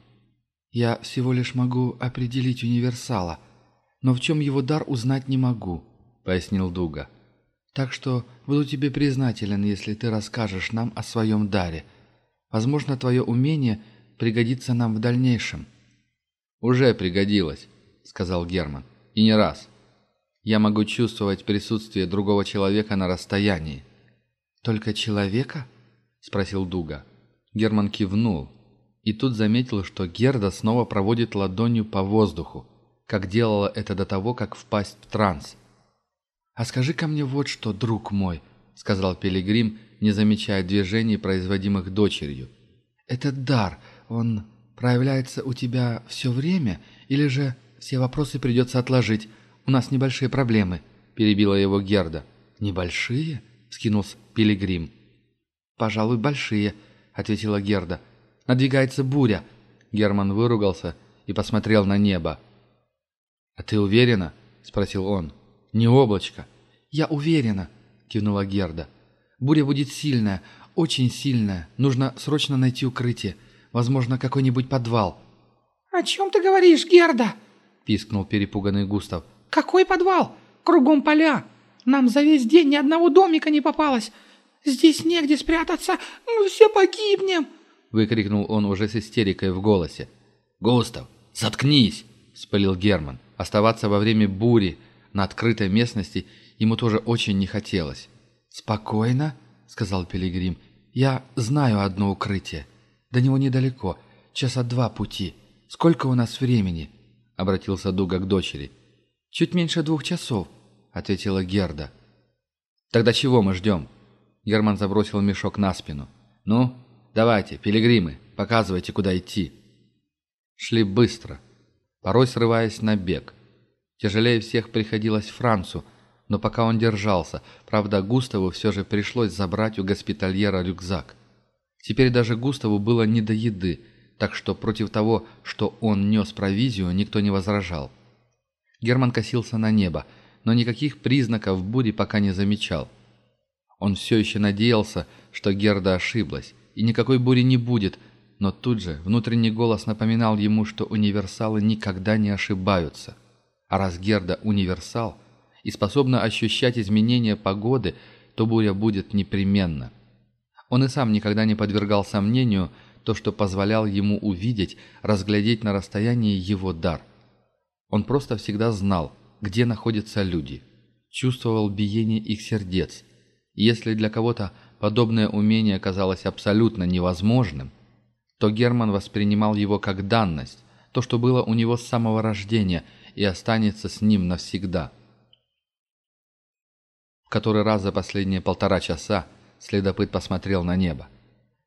Я всего лишь могу определить универсала, но в чем его дар узнать не могу», — пояснил Дуга. «Так что буду тебе признателен, если ты расскажешь нам о своем даре. Возможно, твое умение пригодится нам в дальнейшем». «Уже пригодилось», — сказал Герман. «И не раз. Я могу чувствовать присутствие другого человека на расстоянии». «Только человека?» — спросил Дуга. Герман кивнул и тут заметила, что Герда снова проводит ладонью по воздуху, как делала это до того, как впасть в транс. «А скажи-ка мне вот что, друг мой», — сказал Пилигрим, не замечая движений, производимых дочерью. «Этот дар, он проявляется у тебя все время, или же все вопросы придется отложить? У нас небольшие проблемы», — перебила его Герда. «Небольшие?» — скинулся Пилигрим. «Пожалуй, большие», — ответила Герда. — Надвигается буря!» Герман выругался и посмотрел на небо. «А ты уверена?» — спросил он. «Не облачко». «Я уверена», — кивнула Герда. «Буря будет сильная, очень сильная. Нужно срочно найти укрытие. Возможно, какой-нибудь подвал». «О чем ты говоришь, Герда?» — пискнул перепуганный Густав. «Какой подвал? Кругом поля. Нам за весь день ни одного домика не попалось. Здесь негде спрятаться. Мы все погибнем». — выкрикнул он уже с истерикой в голосе. «Густав, заткнись!» — спалил Герман. Оставаться во время бури на открытой местности ему тоже очень не хотелось. «Спокойно», — сказал Пилигрим. «Я знаю одно укрытие. До него недалеко, часа два пути. Сколько у нас времени?» — обратился Дуга к дочери. «Чуть меньше двух часов», — ответила Герда. «Тогда чего мы ждем?» Герман забросил мешок на спину. «Ну, «Давайте, пилигримы, показывайте, куда идти». Шли быстро, порой срываясь на бег. Тяжелее всех приходилось Францу, но пока он держался, правда, Густаву все же пришлось забрать у госпитальера рюкзак. Теперь даже Густаву было не до еды, так что против того, что он нес провизию, никто не возражал. Герман косился на небо, но никаких признаков бури пока не замечал. Он все еще надеялся, что Герда ошиблась и никакой бури не будет, но тут же внутренний голос напоминал ему, что универсалы никогда не ошибаются. А раз Герда универсал и способна ощущать изменения погоды, то буря будет непременно. Он и сам никогда не подвергал сомнению то, что позволял ему увидеть, разглядеть на расстоянии его дар. Он просто всегда знал, где находятся люди, чувствовал биение их сердец. если для кого-то подобное умение казалось абсолютно невозможным, то Герман воспринимал его как данность, то, что было у него с самого рождения и останется с ним навсегда. В который раз за последние полтора часа следопыт посмотрел на небо.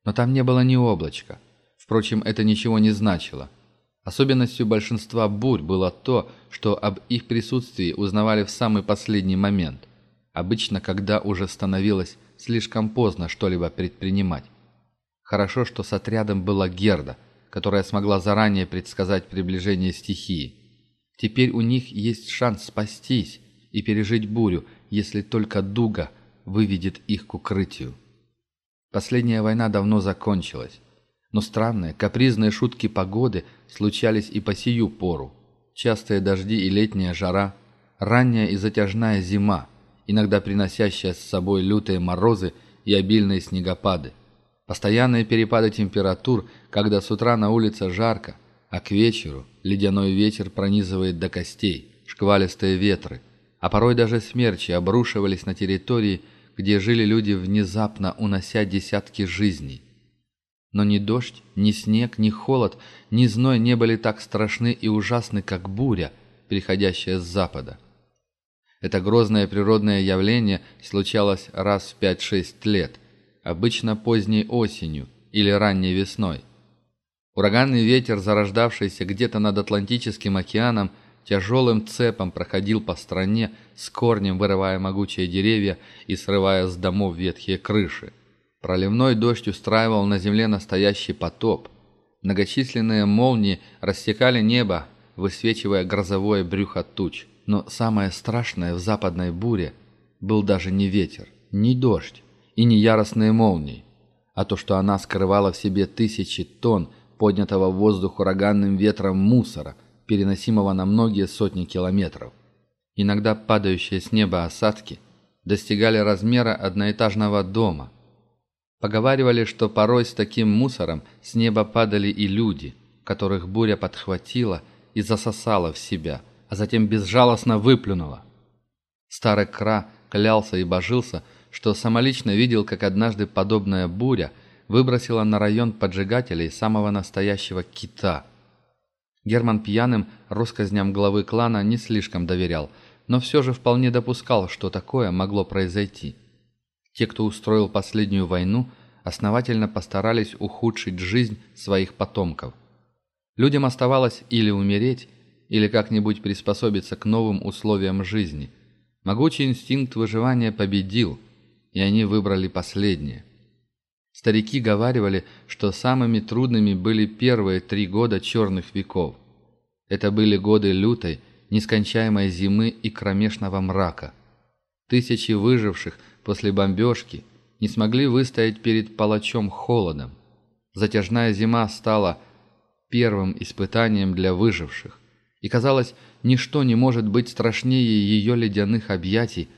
Но там не было ни облачка. Впрочем, это ничего не значило. Особенностью большинства бурь было то, что об их присутствии узнавали в самый последний момент. Обычно, когда уже становилось слишком поздно что-либо предпринимать. Хорошо, что с отрядом была Герда, которая смогла заранее предсказать приближение стихии. Теперь у них есть шанс спастись и пережить бурю, если только Дуга выведет их к укрытию. Последняя война давно закончилась. Но странные, капризные шутки погоды случались и по сию пору. Частые дожди и летняя жара, ранняя и затяжная зима – иногда приносящая с собой лютые морозы и обильные снегопады. Постоянные перепады температур, когда с утра на улице жарко, а к вечеру ледяной ветер пронизывает до костей, шквалистые ветры, а порой даже смерчи обрушивались на территории, где жили люди, внезапно унося десятки жизней. Но ни дождь, ни снег, ни холод, ни зной не были так страшны и ужасны, как буря, приходящая с запада. Это грозное природное явление случалось раз в 5-6 лет, обычно поздней осенью или ранней весной. Ураганный ветер, зарождавшийся где-то над Атлантическим океаном, тяжелым цепом проходил по стране, с корнем вырывая могучие деревья и срывая с домов ветхие крыши. Проливной дождь устраивал на земле настоящий потоп. Многочисленные молнии рассекали небо, высвечивая грозовое брюхо туч – но самое страшное в западной буре был даже не ветер, не дождь и не яростные молнии, а то, что она скрывала в себе тысячи тонн поднятого в воздух ураганным ветром мусора, переносимого на многие сотни километров. Иногда падающие с неба осадки достигали размера одноэтажного дома. Поговаривали, что порой с таким мусором с неба падали и люди, которых буря подхватила и засосала в себя – а затем безжалостно выплюнула. Старый Кра клялся и божился, что самолично видел, как однажды подобная буря выбросила на район поджигателей самого настоящего кита. Герман пьяным россказням главы клана не слишком доверял, но все же вполне допускал, что такое могло произойти. Те, кто устроил последнюю войну, основательно постарались ухудшить жизнь своих потомков. Людям оставалось или умереть, или как-нибудь приспособиться к новым условиям жизни. Могучий инстинкт выживания победил, и они выбрали последнее. Старики говаривали, что самыми трудными были первые три года черных веков. Это были годы лютой, нескончаемой зимы и кромешного мрака. Тысячи выживших после бомбежки не смогли выстоять перед палачом холодом. Затяжная зима стала первым испытанием для выживших и, казалось, ничто не может быть страшнее ее ледяных объятий,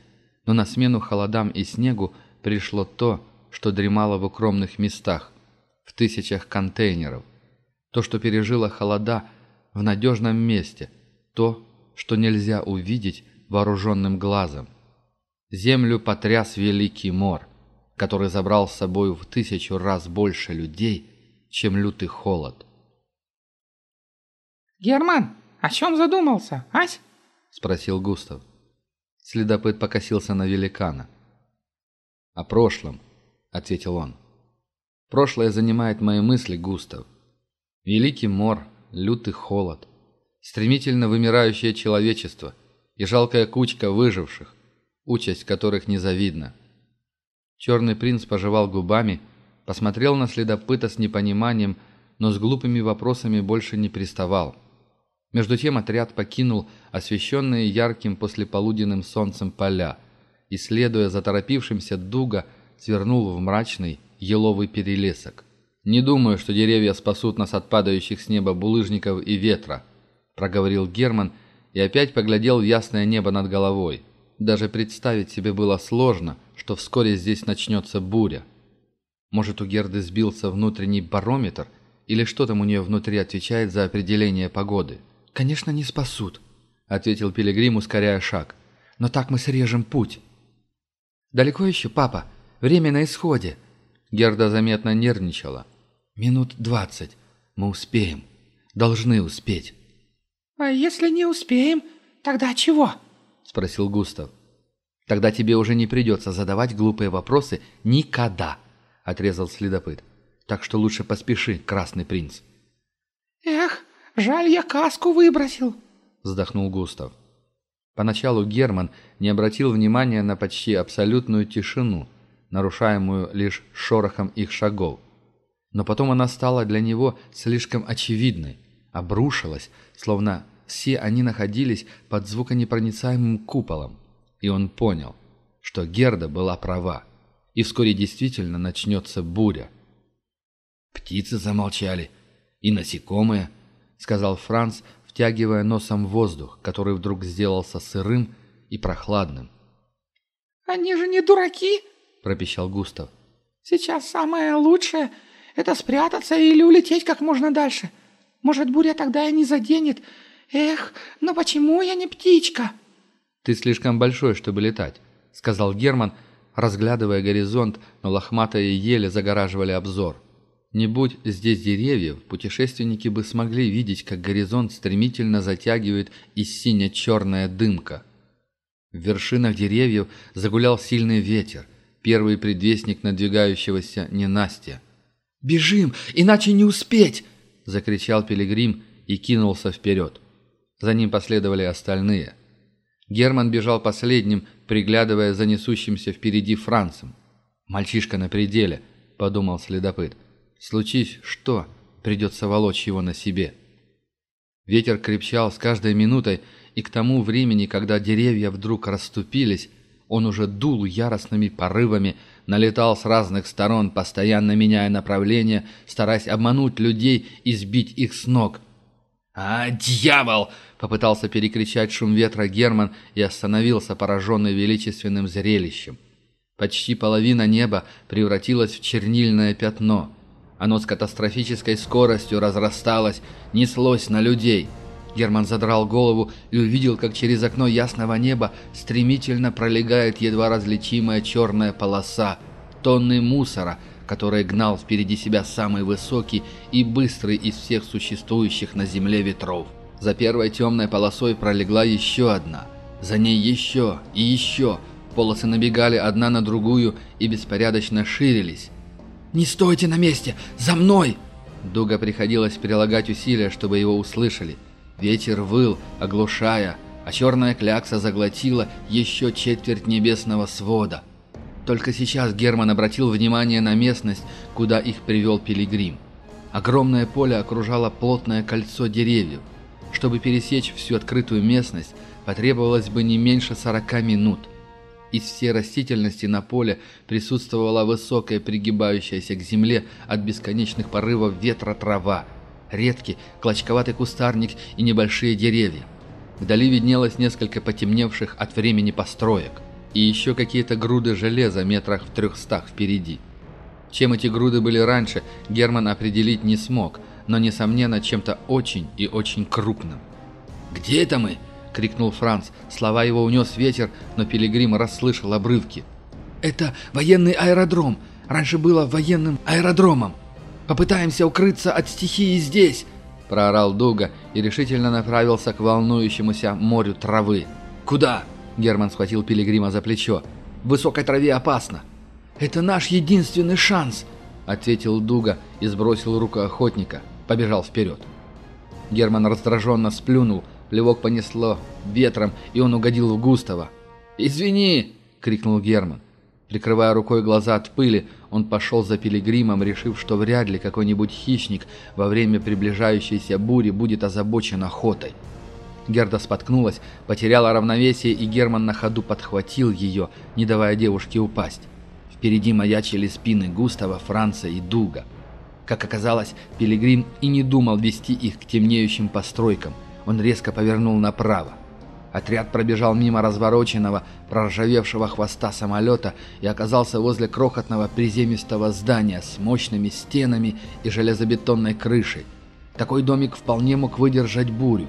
но на смену холодам и снегу пришло то, что дремало в укромных местах, в тысячах контейнеров, то, что пережило холода в надежном месте, то, что нельзя увидеть вооруженным глазом. Землю потряс Великий Мор, который забрал с собою в тысячу раз больше людей, чем лютый холод. «Герман!» о чем задумался, ась?» — спросил Густав. Следопыт покосился на великана. «О прошлом», — ответил он. «Прошлое занимает мои мысли, Густав. Великий мор, лютый холод, стремительно вымирающее человечество и жалкая кучка выживших, участь которых незавидна. Черный принц пожевал губами, посмотрел на следопыта с непониманием, но с глупыми вопросами больше не приставал. Между тем отряд покинул освещенные ярким послеполуденным солнцем поля и, следуя за торопившимся дуга, свернул в мрачный еловый перелесок. «Не думаю, что деревья спасут нас от падающих с неба булыжников и ветра», — проговорил Герман и опять поглядел в ясное небо над головой. Даже представить себе было сложно, что вскоре здесь начнется буря. Может, у Герды сбился внутренний барометр, или что там у нее внутри отвечает за определение погоды?» «Конечно, не спасут», — ответил Пилигрим, ускоряя шаг. «Но так мы срежем путь». «Далеко еще, папа? Время на исходе». Герда заметно нервничала. «Минут двадцать. Мы успеем. Должны успеть». «А если не успеем, тогда чего?» — спросил Густав. «Тогда тебе уже не придется задавать глупые вопросы никогда», — отрезал следопыт. «Так что лучше поспеши, красный принц». «Эх, жаль, я каску выбросил», — вздохнул Густав. Поначалу Герман не обратил внимания на почти абсолютную тишину, нарушаемую лишь шорохом их шагов. Но потом она стала для него слишком очевидной, обрушилась, словно все они находились под звуконепроницаемым куполом. И он понял, что Герда была права, и вскоре действительно начнется буря. «Птицы замолчали, и насекомые», — — сказал Франц, втягивая носом воздух, который вдруг сделался сырым и прохладным. «Они же не дураки!» — пропищал Густав. «Сейчас самое лучшее — это спрятаться или улететь как можно дальше. Может, буря тогда и не заденет. Эх, но почему я не птичка?» «Ты слишком большой, чтобы летать», — сказал Герман, разглядывая горизонт, но лохматые еле загораживали обзор. — не будь здесь деревьев, путешественники бы смогли видеть, как горизонт стремительно затягивает и синя-черная дымка. В вершинах деревьев загулял сильный ветер, первый предвестник надвигающегося ненастья. «Бежим, иначе не успеть!» — закричал Пилигрим и кинулся вперед. За ним последовали остальные. Герман бежал последним, приглядывая за несущимся впереди Францем. «Мальчишка на пределе», — подумал следопыт — Случись что, придется волочь его на себе. Ветер крепчал с каждой минутой, и к тому времени, когда деревья вдруг расступились, он уже дул яростными порывами, налетал с разных сторон, постоянно меняя направление, стараясь обмануть людей и сбить их с ног. «А, дьявол!» — попытался перекричать шум ветра Герман и остановился, пораженный величественным зрелищем. Почти половина неба превратилась в чернильное пятно — оно с катастрофической скоростью разрасталось, неслось на людей. Герман задрал голову и увидел, как через окно ясного неба стремительно пролегает едва различимая черная полоса, тонны мусора, которые гнал впереди себя самый высокий и быстрый из всех существующих на земле ветров. За первой темной полосой пролегла еще одна, за ней еще и еще. Полосы набегали одна на другую и беспорядочно ширились. «Не стойте на месте! За мной!» Дуга приходилось прилагать усилия, чтобы его услышали. Ветер выл, оглушая, а черная клякса заглотила еще четверть небесного свода. Только сейчас Герман обратил внимание на местность, куда их привел пилигрим. Огромное поле окружало плотное кольцо деревьев. Чтобы пересечь всю открытую местность, потребовалось бы не меньше 40 минут – из всей растительности на поле присутствовала высокая, пригибающаяся к земле от бесконечных порывов ветра трава, редкий, клочковатый кустарник и небольшие деревья. Вдали виднелось несколько потемневших от времени построек и еще какие-то груды железа метрах в трехстах впереди. Чем эти груды были раньше, Герман определить не смог, но, несомненно, чем-то очень и очень крупным. «Где это мы?» крикнул Франц. Слова его унес ветер, но Пилигрим расслышал обрывки. «Это военный аэродром. Раньше было военным аэродромом. Попытаемся укрыться от стихии здесь!» Проорал Дуга и решительно направился к волнующемуся морю травы. «Куда?» Герман схватил Пилигрима за плечо. «В высокой траве опасно». «Это наш единственный шанс!» Ответил Дуга и сбросил руку охотника. Побежал вперед. Герман раздраженно сплюнул – Плевок понесло ветром, и он угодил в Густава. «Извини!» — крикнул Герман. Прикрывая рукой глаза от пыли, он пошел за пилигримом, решив, что вряд ли какой-нибудь хищник во время приближающейся бури будет озабочен охотой. Герда споткнулась, потеряла равновесие, и Герман на ходу подхватил ее, не давая девушке упасть. Впереди маячили спины Густава, Франца и Дуга. Как оказалось, Пилигрим и не думал вести их к темнеющим постройкам – он резко повернул направо. Отряд пробежал мимо развороченного, проржавевшего хвоста самолета и оказался возле крохотного приземистого здания с мощными стенами и железобетонной крышей. Такой домик вполне мог выдержать бурю.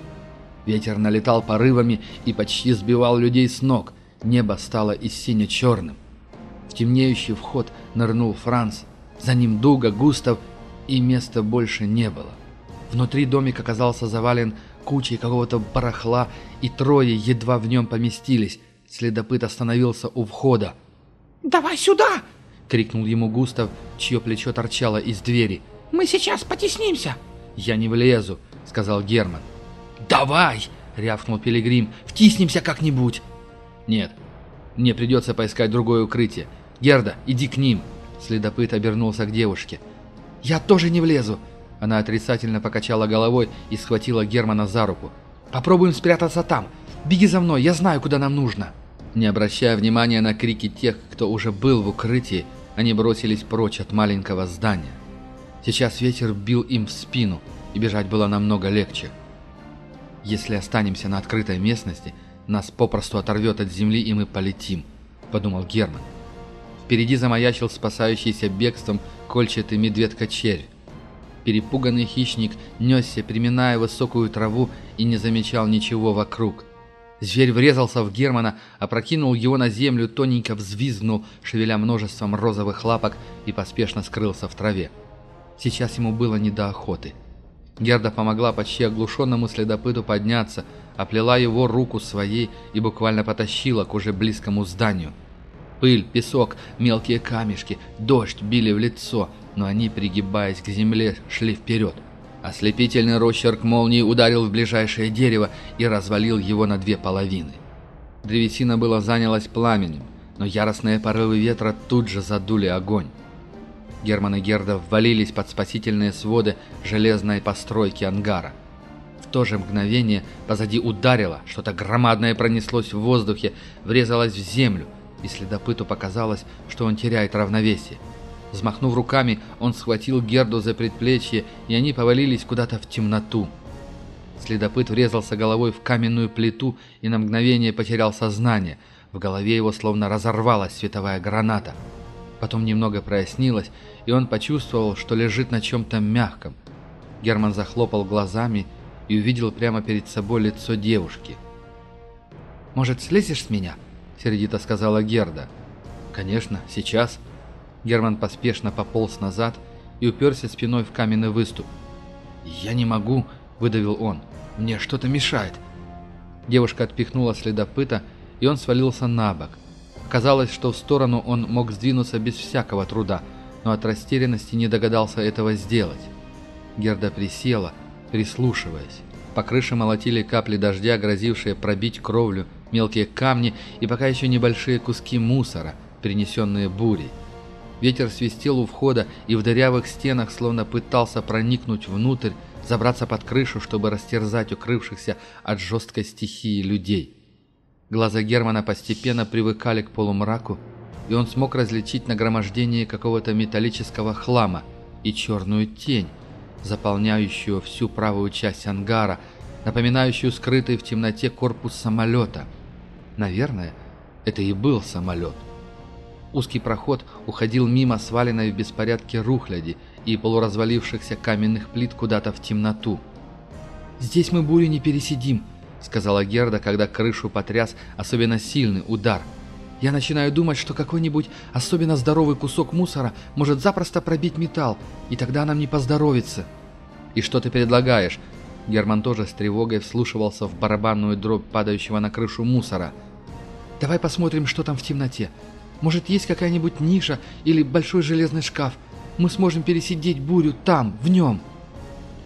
Ветер налетал порывами и почти сбивал людей с ног. Небо стало и сине-черным. В темнеющий вход нырнул Франц, за ним Дуга, Густав, и места больше не было. Внутри домик оказался завален кучей какого-то барахла, и трое едва в нем поместились. Следопыт остановился у входа. «Давай сюда!» — крикнул ему Густав, чье плечо торчало из двери. «Мы сейчас потеснимся!» «Я не влезу», — сказал Герман. «Давай!» — рявкнул Пилигрим. «Втиснемся как-нибудь!» «Нет, мне придется поискать другое укрытие. Герда, иди к ним!» Следопыт обернулся к девушке. «Я тоже не влезу!» Она отрицательно покачала головой и схватила Германа за руку. «Попробуем спрятаться там. Беги за мной, я знаю, куда нам нужно». Не обращая внимания на крики тех, кто уже был в укрытии, они бросились прочь от маленького здания. Сейчас ветер бил им в спину, и бежать было намного легче. «Если останемся на открытой местности, нас попросту оторвет от земли, и мы полетим», — подумал Герман. Впереди замаячил спасающийся бегством кольчатый медведь-кочерь перепуганный хищник несся, приминая высокую траву и не замечал ничего вокруг. Зверь врезался в Германа, опрокинул его на землю, тоненько взвизгнул, шевеля множеством розовых лапок и поспешно скрылся в траве. Сейчас ему было не до охоты. Герда помогла почти оглушенному следопыту подняться, оплела его руку своей и буквально потащила к уже близкому зданию. Пыль, песок, мелкие камешки, дождь били в лицо, но они, пригибаясь к земле, шли вперед. Ослепительный росчерк молнии ударил в ближайшее дерево и развалил его на две половины. Древесина была занялась пламенем, но яростные порывы ветра тут же задули огонь. Герман и Герда ввалились под спасительные своды железной постройки ангара. В то же мгновение позади ударило, что-то громадное пронеслось в воздухе, врезалось в землю, и следопыту показалось, что он теряет равновесие – Взмахнув руками, он схватил Герду за предплечье, и они повалились куда-то в темноту. Следопыт врезался головой в каменную плиту и на мгновение потерял сознание. В голове его словно разорвалась световая граната. Потом немного прояснилось, и он почувствовал, что лежит на чем-то мягком. Герман захлопал глазами и увидел прямо перед собой лицо девушки. «Может, слезешь с меня?» – сердито сказала Герда. «Конечно, сейчас», Герман поспешно пополз назад и уперся спиной в каменный выступ. «Я не могу», — выдавил он. «Мне что-то мешает». Девушка отпихнула следопыта, и он свалился на бок. Оказалось, что в сторону он мог сдвинуться без всякого труда, но от растерянности не догадался этого сделать. Герда присела, прислушиваясь. По крыше молотили капли дождя, грозившие пробить кровлю, мелкие камни и пока еще небольшие куски мусора, принесенные бурей. Ветер свистел у входа и в дырявых стенах словно пытался проникнуть внутрь, забраться под крышу, чтобы растерзать укрывшихся от жесткой стихии людей. Глаза Германа постепенно привыкали к полумраку, и он смог различить нагромождение какого-то металлического хлама и черную тень, заполняющую всю правую часть ангара, напоминающую скрытый в темноте корпус самолета. Наверное, это и был самолет. Узкий проход уходил мимо сваленной в беспорядке рухляди и полуразвалившихся каменных плит куда-то в темноту. «Здесь мы бурю не пересидим», — сказала Герда, когда крышу потряс особенно сильный удар. «Я начинаю думать, что какой-нибудь особенно здоровый кусок мусора может запросто пробить металл, и тогда нам не поздоровится». «И что ты предлагаешь?» Герман тоже с тревогой вслушивался в барабанную дробь падающего на крышу мусора. «Давай посмотрим, что там в темноте», Может, есть какая-нибудь ниша или большой железный шкаф. Мы сможем пересидеть бурю там, в нем».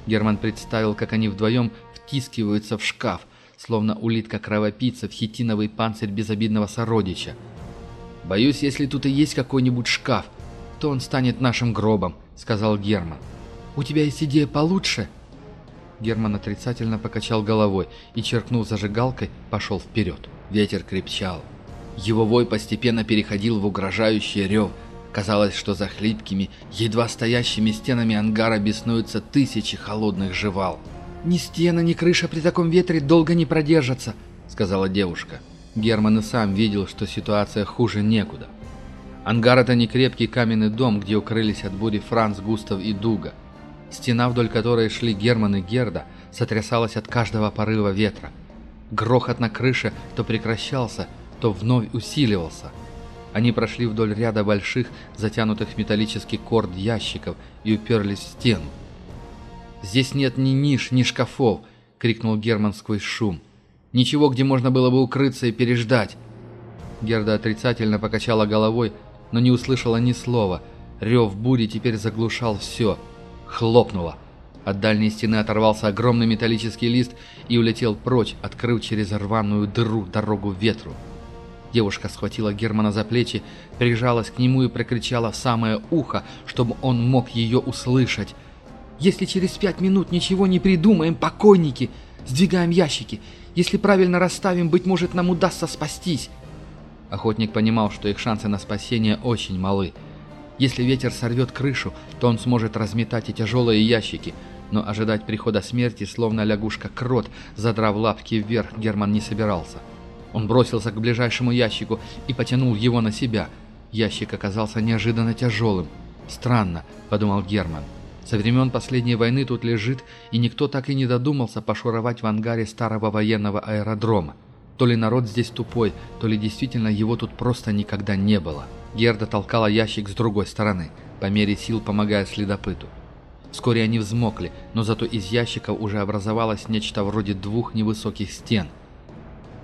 Герман представил, как они вдвоем втискиваются в шкаф, словно улитка-кровопийца в хитиновый панцирь безобидного сородича. «Боюсь, если тут и есть какой-нибудь шкаф, то он станет нашим гробом», — сказал Герман. «У тебя есть идея получше?» Герман отрицательно покачал головой и, черкнув зажигалкой, пошел вперед. Ветер крепчал. Его вой постепенно переходил в угрожающий рев. Казалось, что за хлипкими, едва стоящими стенами ангара беснуются тысячи холодных жевал. «Ни стена, ни крыша при таком ветре долго не продержатся», — сказала девушка. Герман и сам видел, что ситуация хуже некуда. Ангар — это не крепкий каменный дом, где укрылись от бури Франц, Густав и Дуга. Стена, вдоль которой шли Герман и Герда, сотрясалась от каждого порыва ветра. Грохот на крыше то прекращался — то вновь усиливался. Они прошли вдоль ряда больших, затянутых металлический корд ящиков и уперлись в стену. «Здесь нет ни ниш, ни шкафов!» — крикнул Герман сквозь шум. «Ничего, где можно было бы укрыться и переждать!» Герда отрицательно покачала головой, но не услышала ни слова. Рев бури теперь заглушал все. Хлопнуло. От дальней стены оторвался огромный металлический лист и улетел прочь, открыв через рваную дыру дорогу ветру. Девушка схватила Германа за плечи, прижалась к нему и прокричала в самое ухо, чтобы он мог ее услышать. «Если через пять минут ничего не придумаем, покойники! Сдвигаем ящики! Если правильно расставим, быть может, нам удастся спастись!» Охотник понимал, что их шансы на спасение очень малы. Если ветер сорвет крышу, то он сможет разметать и тяжелые ящики, но ожидать прихода смерти, словно лягушка-крот, задрав лапки вверх, Герман не собирался. Он бросился к ближайшему ящику и потянул его на себя. Ящик оказался неожиданно тяжелым. «Странно», — подумал Герман. «Со времен последней войны тут лежит, и никто так и не додумался пошуровать в ангаре старого военного аэродрома. То ли народ здесь тупой, то ли действительно его тут просто никогда не было». Герда толкала ящик с другой стороны, по мере сил помогая следопыту. Вскоре они взмокли, но зато из ящика уже образовалось нечто вроде двух невысоких стен —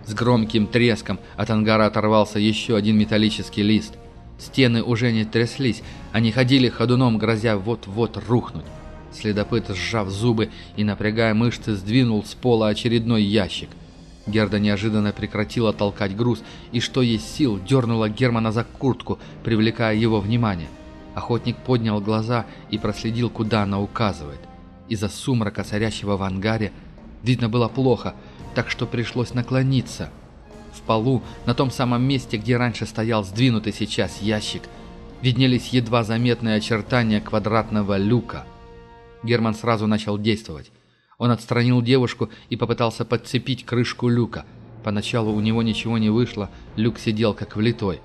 с громким треском от ангара оторвался еще один металлический лист. Стены уже не тряслись, они ходили ходуном, грозя вот-вот рухнуть. Следопыт, сжав зубы и напрягая мышцы, сдвинул с пола очередной ящик. Герда неожиданно прекратила толкать груз и, что есть сил, дернула Германа за куртку, привлекая его внимание. Охотник поднял глаза и проследил, куда она указывает. Из-за сумрака, сорящего в ангаре, видно было плохо – так что пришлось наклониться. В полу, на том самом месте, где раньше стоял сдвинутый сейчас ящик, виднелись едва заметные очертания квадратного люка. Герман сразу начал действовать. Он отстранил девушку и попытался подцепить крышку люка. Поначалу у него ничего не вышло, люк сидел как влитой.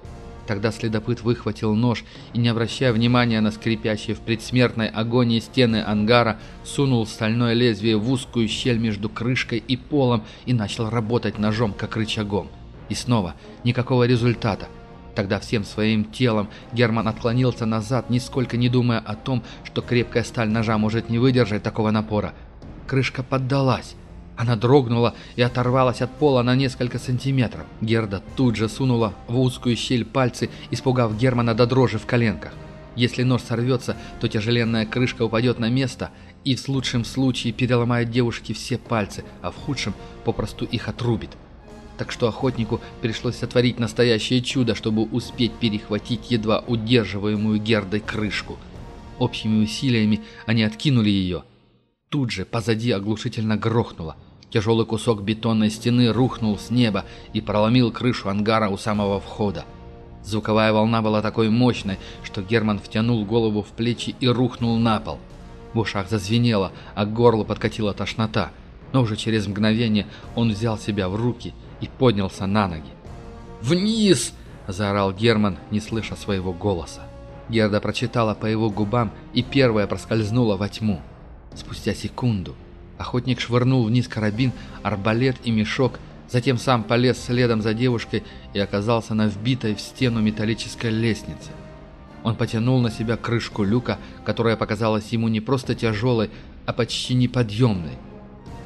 Тогда следопыт выхватил нож и, не обращая внимания на скрипящие в предсмертной агонии стены ангара, сунул стальное лезвие в узкую щель между крышкой и полом и начал работать ножом, как рычагом. И снова никакого результата. Тогда всем своим телом Герман отклонился назад, нисколько не думая о том, что крепкая сталь ножа может не выдержать такого напора. Крышка поддалась. Она дрогнула и оторвалась от пола на несколько сантиметров. Герда тут же сунула в узкую щель пальцы, испугав Германа до дрожи в коленках. Если нож сорвется, то тяжеленная крышка упадет на место и в лучшем случае переломает девушке все пальцы, а в худшем попросту их отрубит. Так что охотнику пришлось сотворить настоящее чудо, чтобы успеть перехватить едва удерживаемую Гердой крышку. Общими усилиями они откинули ее – Тут же позади оглушительно грохнуло. Тяжелый кусок бетонной стены рухнул с неба и проломил крышу ангара у самого входа. Звуковая волна была такой мощной, что Герман втянул голову в плечи и рухнул на пол. В ушах зазвенело, а к горлу подкатила тошнота. Но уже через мгновение он взял себя в руки и поднялся на ноги. «Вниз!» – заорал Герман, не слыша своего голоса. Герда прочитала по его губам и первая проскользнула во тьму. Спустя секунду охотник швырнул вниз карабин, арбалет и мешок, затем сам полез следом за девушкой и оказался на вбитой в стену металлической лестнице. Он потянул на себя крышку люка, которая показалась ему не просто тяжелой, а почти неподъемной.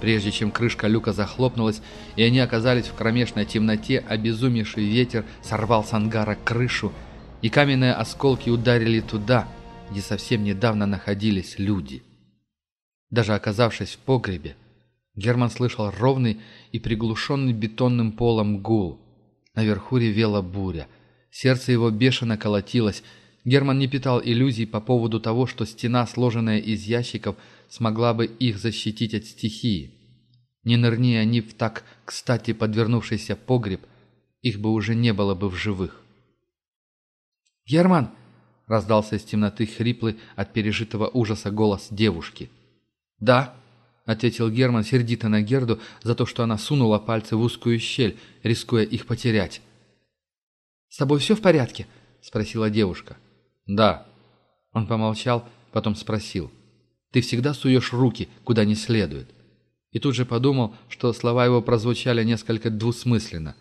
Прежде чем крышка люка захлопнулась, и они оказались в кромешной темноте, обезумевший ветер сорвал с ангара крышу, и каменные осколки ударили туда, где совсем недавно находились люди даже оказавшись в погребе, Герман слышал ровный и приглушенный бетонным полом гул. Наверху ревела буря. Сердце его бешено колотилось. Герман не питал иллюзий по поводу того, что стена, сложенная из ящиков, смогла бы их защитить от стихии. Не нырни они в так, кстати, подвернувшийся погреб, их бы уже не было бы в живых. «Герман!» — раздался из темноты хриплый от пережитого ужаса голос девушки — да, ответил Герман сердито на Герду за то, что она сунула пальцы в узкую щель, рискуя их потерять. «С тобой все в порядке?» – спросила девушка. «Да». Он помолчал, потом спросил. «Ты всегда суешь руки, куда не следует». И тут же подумал, что слова его прозвучали несколько двусмысленно.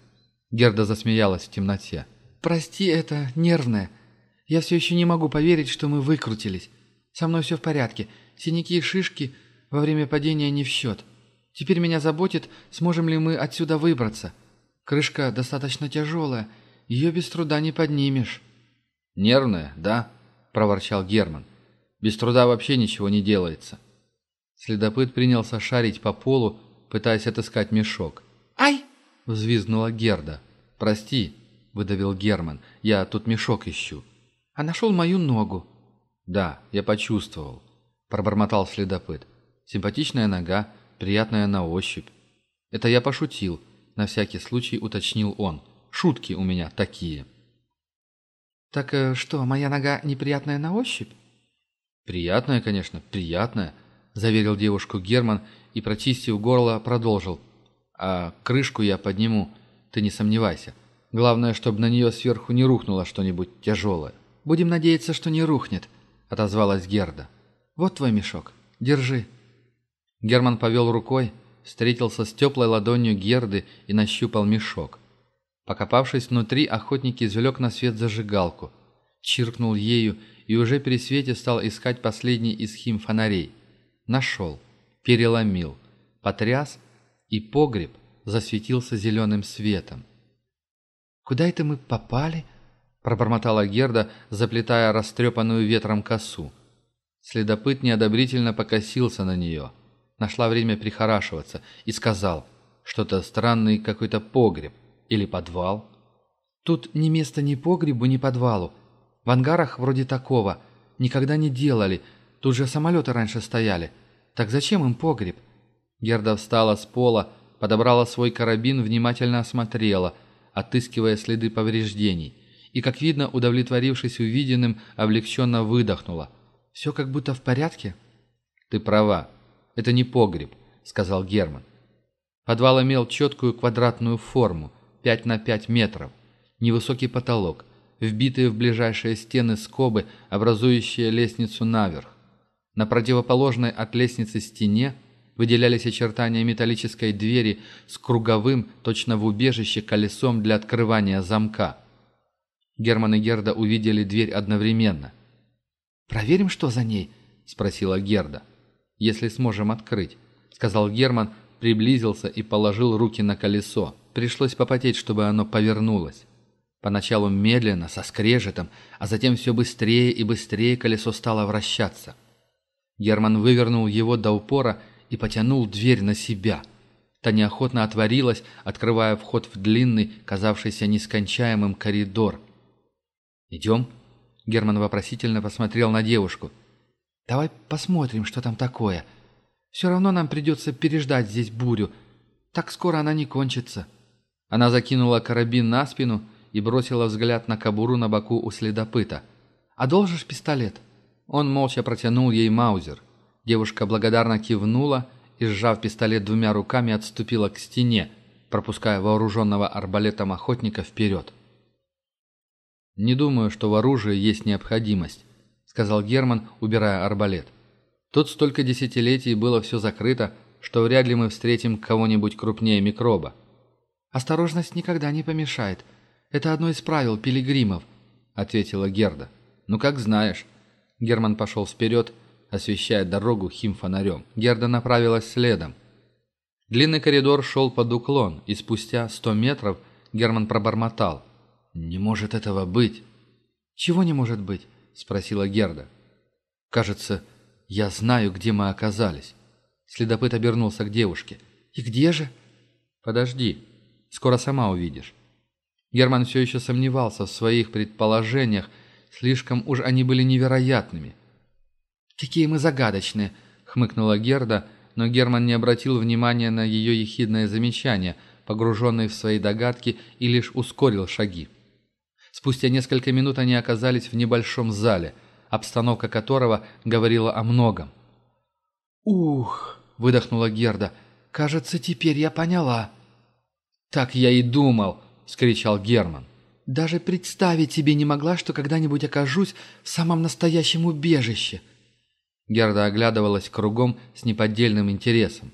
Герда засмеялась в темноте. «Прости, это нервное. Я все еще не могу поверить, что мы выкрутились. Со мной все в порядке. Синяки и шишки – во время падения не в счет. Теперь меня заботит, сможем ли мы отсюда выбраться. Крышка достаточно тяжелая, ее без труда не поднимешь». «Нервная, да?» – проворчал Герман. «Без труда вообще ничего не делается». Следопыт принялся шарить по полу, пытаясь отыскать мешок. «Ай!» – взвизгнула Герда. «Прости», – выдавил Герман, – «я тут мешок ищу». «А нашел мою ногу». «Да, я почувствовал», – пробормотал следопыт. Симпатичная нога, приятная на ощупь. Это я пошутил, на всякий случай уточнил он. Шутки у меня такие. «Так э, что, моя нога неприятная на ощупь?» «Приятная, конечно, приятная», – заверил девушку Герман и, прочистив горло, продолжил. «А крышку я подниму, ты не сомневайся. Главное, чтобы на нее сверху не рухнуло что-нибудь тяжелое». «Будем надеяться, что не рухнет», – отозвалась Герда. «Вот твой мешок. Держи». Герман повел рукой, встретился с теплой ладонью Герды и нащупал мешок. Покопавшись внутри, охотник извлек на свет зажигалку, чиркнул ею и уже при свете стал искать последний из хим фонарей. Нашел, переломил, потряс, и погреб засветился зеленым светом. «Куда это мы попали?» – пробормотала Герда, заплетая растрепанную ветром косу. Следопыт неодобрительно покосился на нее – нашла время прихорашиваться и сказал, что-то странный какой-то погреб или подвал. Тут ни место ни погребу, ни подвалу. В ангарах вроде такого. Никогда не делали. Тут же самолеты раньше стояли. Так зачем им погреб? Герда встала с пола, подобрала свой карабин, внимательно осмотрела, отыскивая следы повреждений. И, как видно, удовлетворившись увиденным, облегченно выдохнула. «Все как будто в порядке?» «Ты права», это не погреб», — сказал Герман. Подвал имел четкую квадратную форму, 5 на 5 метров, невысокий потолок, вбитые в ближайшие стены скобы, образующие лестницу наверх. На противоположной от лестницы стене выделялись очертания металлической двери с круговым, точно в убежище, колесом для открывания замка. Герман и Герда увидели дверь одновременно. «Проверим, что за ней?» – спросила Герда если сможем открыть», — сказал Герман, приблизился и положил руки на колесо. Пришлось попотеть, чтобы оно повернулось. Поначалу медленно, со скрежетом, а затем все быстрее и быстрее колесо стало вращаться. Герман вывернул его до упора и потянул дверь на себя. Та неохотно отворилась, открывая вход в длинный, казавшийся нескончаемым коридор. «Идем?» Герман вопросительно посмотрел на девушку. Давай посмотрим, что там такое. Все равно нам придется переждать здесь бурю. Так скоро она не кончится». Она закинула карабин на спину и бросила взгляд на кобуру на боку у следопыта. «Одолжишь «А пистолет?» Он молча протянул ей маузер. Девушка благодарно кивнула и, сжав пистолет двумя руками, отступила к стене, пропуская вооруженного арбалетом охотника вперед. «Не думаю, что в оружии есть необходимость», сказал Герман, убирая арбалет. «Тут столько десятилетий было все закрыто, что вряд ли мы встретим кого-нибудь крупнее микроба». «Осторожность никогда не помешает. Это одно из правил пилигримов», — ответила Герда. «Ну, как знаешь». Герман пошел вперед, освещая дорогу химфонарем. Герда направилась следом. Длинный коридор шел под уклон, и спустя сто метров Герман пробормотал. «Не может этого быть!» «Чего не может быть?» спросила Герда. «Кажется, я знаю, где мы оказались». Следопыт обернулся к девушке. «И где же?» «Подожди, скоро сама увидишь». Герман все еще сомневался в своих предположениях, слишком уж они были невероятными. «Какие мы загадочные!» — хмыкнула Герда, но Герман не обратил внимания на ее ехидное замечание, погруженный в свои догадки и лишь ускорил шаги. Спустя несколько минут они оказались в небольшом зале. Обстановка которого говорила о многом. «Ух!» – выдохнула Герда. «Кажется, теперь я поняла». «Так я и думал!» – скричал Герман. «Даже представить себе не могла, что когда-нибудь окажусь в самом настоящем убежище!» Герда оглядывалась кругом с неподдельным интересом.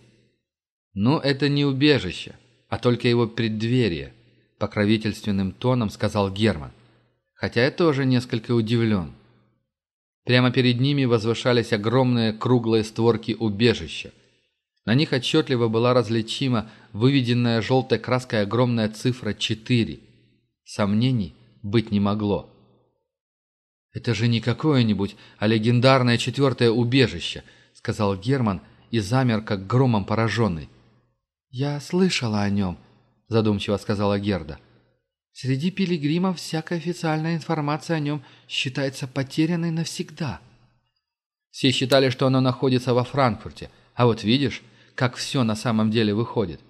Но это не убежище, а только его преддверие», – покровительственным тоном сказал Герман хотя я тоже несколько удивлен. Прямо перед ними возвышались огромные круглые створки убежища. На них отчетливо была различима выведенная желтой краской огромная цифра 4. Сомнений быть не могло. «Это же не какое-нибудь, а легендарное четвертое убежище», — сказал Герман и замер, как громом пораженный. «Я слышала о нем», — задумчиво сказала Герда. — Среди пилигримов всякая официальная информация о нем считается потерянной навсегда. Все считали, что оно находится во Франкфурте, а вот видишь, как все на самом деле выходит.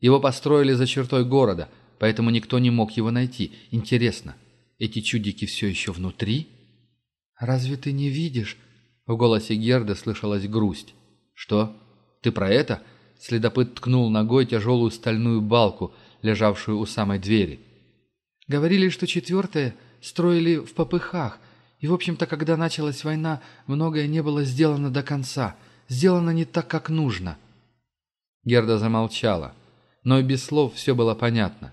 Его построили за чертой города, поэтому никто не мог его найти. Интересно, эти чудики все еще внутри? «Разве ты не видишь?» — в голосе Герды слышалась грусть. «Что? Ты про это?» — следопыт ткнул ногой тяжелую стальную балку, лежавшую у самой двери. — Говорили, что четвертое строили в попыхах, и, в общем-то, когда началась война, многое не было сделано до конца, сделано не так, как нужно». Герда замолчала, но и без слов все было понятно.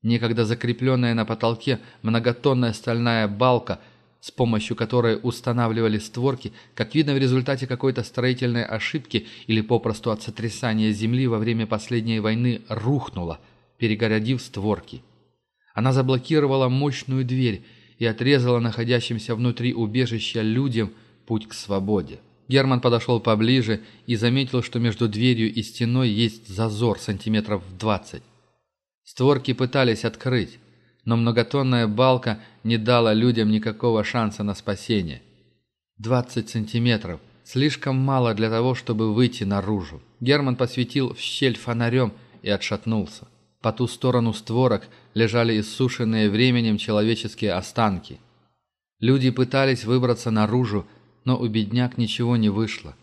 Некогда закрепленная на потолке многотонная стальная балка – с помощью которой устанавливали створки, как видно в результате какой-то строительной ошибки или попросту от сотрясания земли во время последней войны, рухнула, перегородив створки. Она заблокировала мощную дверь и отрезала находящимся внутри убежища людям путь к свободе. Герман подошел поближе и заметил, что между дверью и стеной есть зазор сантиметров в двадцать. Створки пытались открыть, но многотонная балка не дала людям никакого шанса на спасение. Двадцать сантиметров – слишком мало для того, чтобы выйти наружу. Герман посветил в щель фонарем и отшатнулся. По ту сторону створок лежали иссушенные временем человеческие останки. Люди пытались выбраться наружу, но у бедняк ничего не вышло.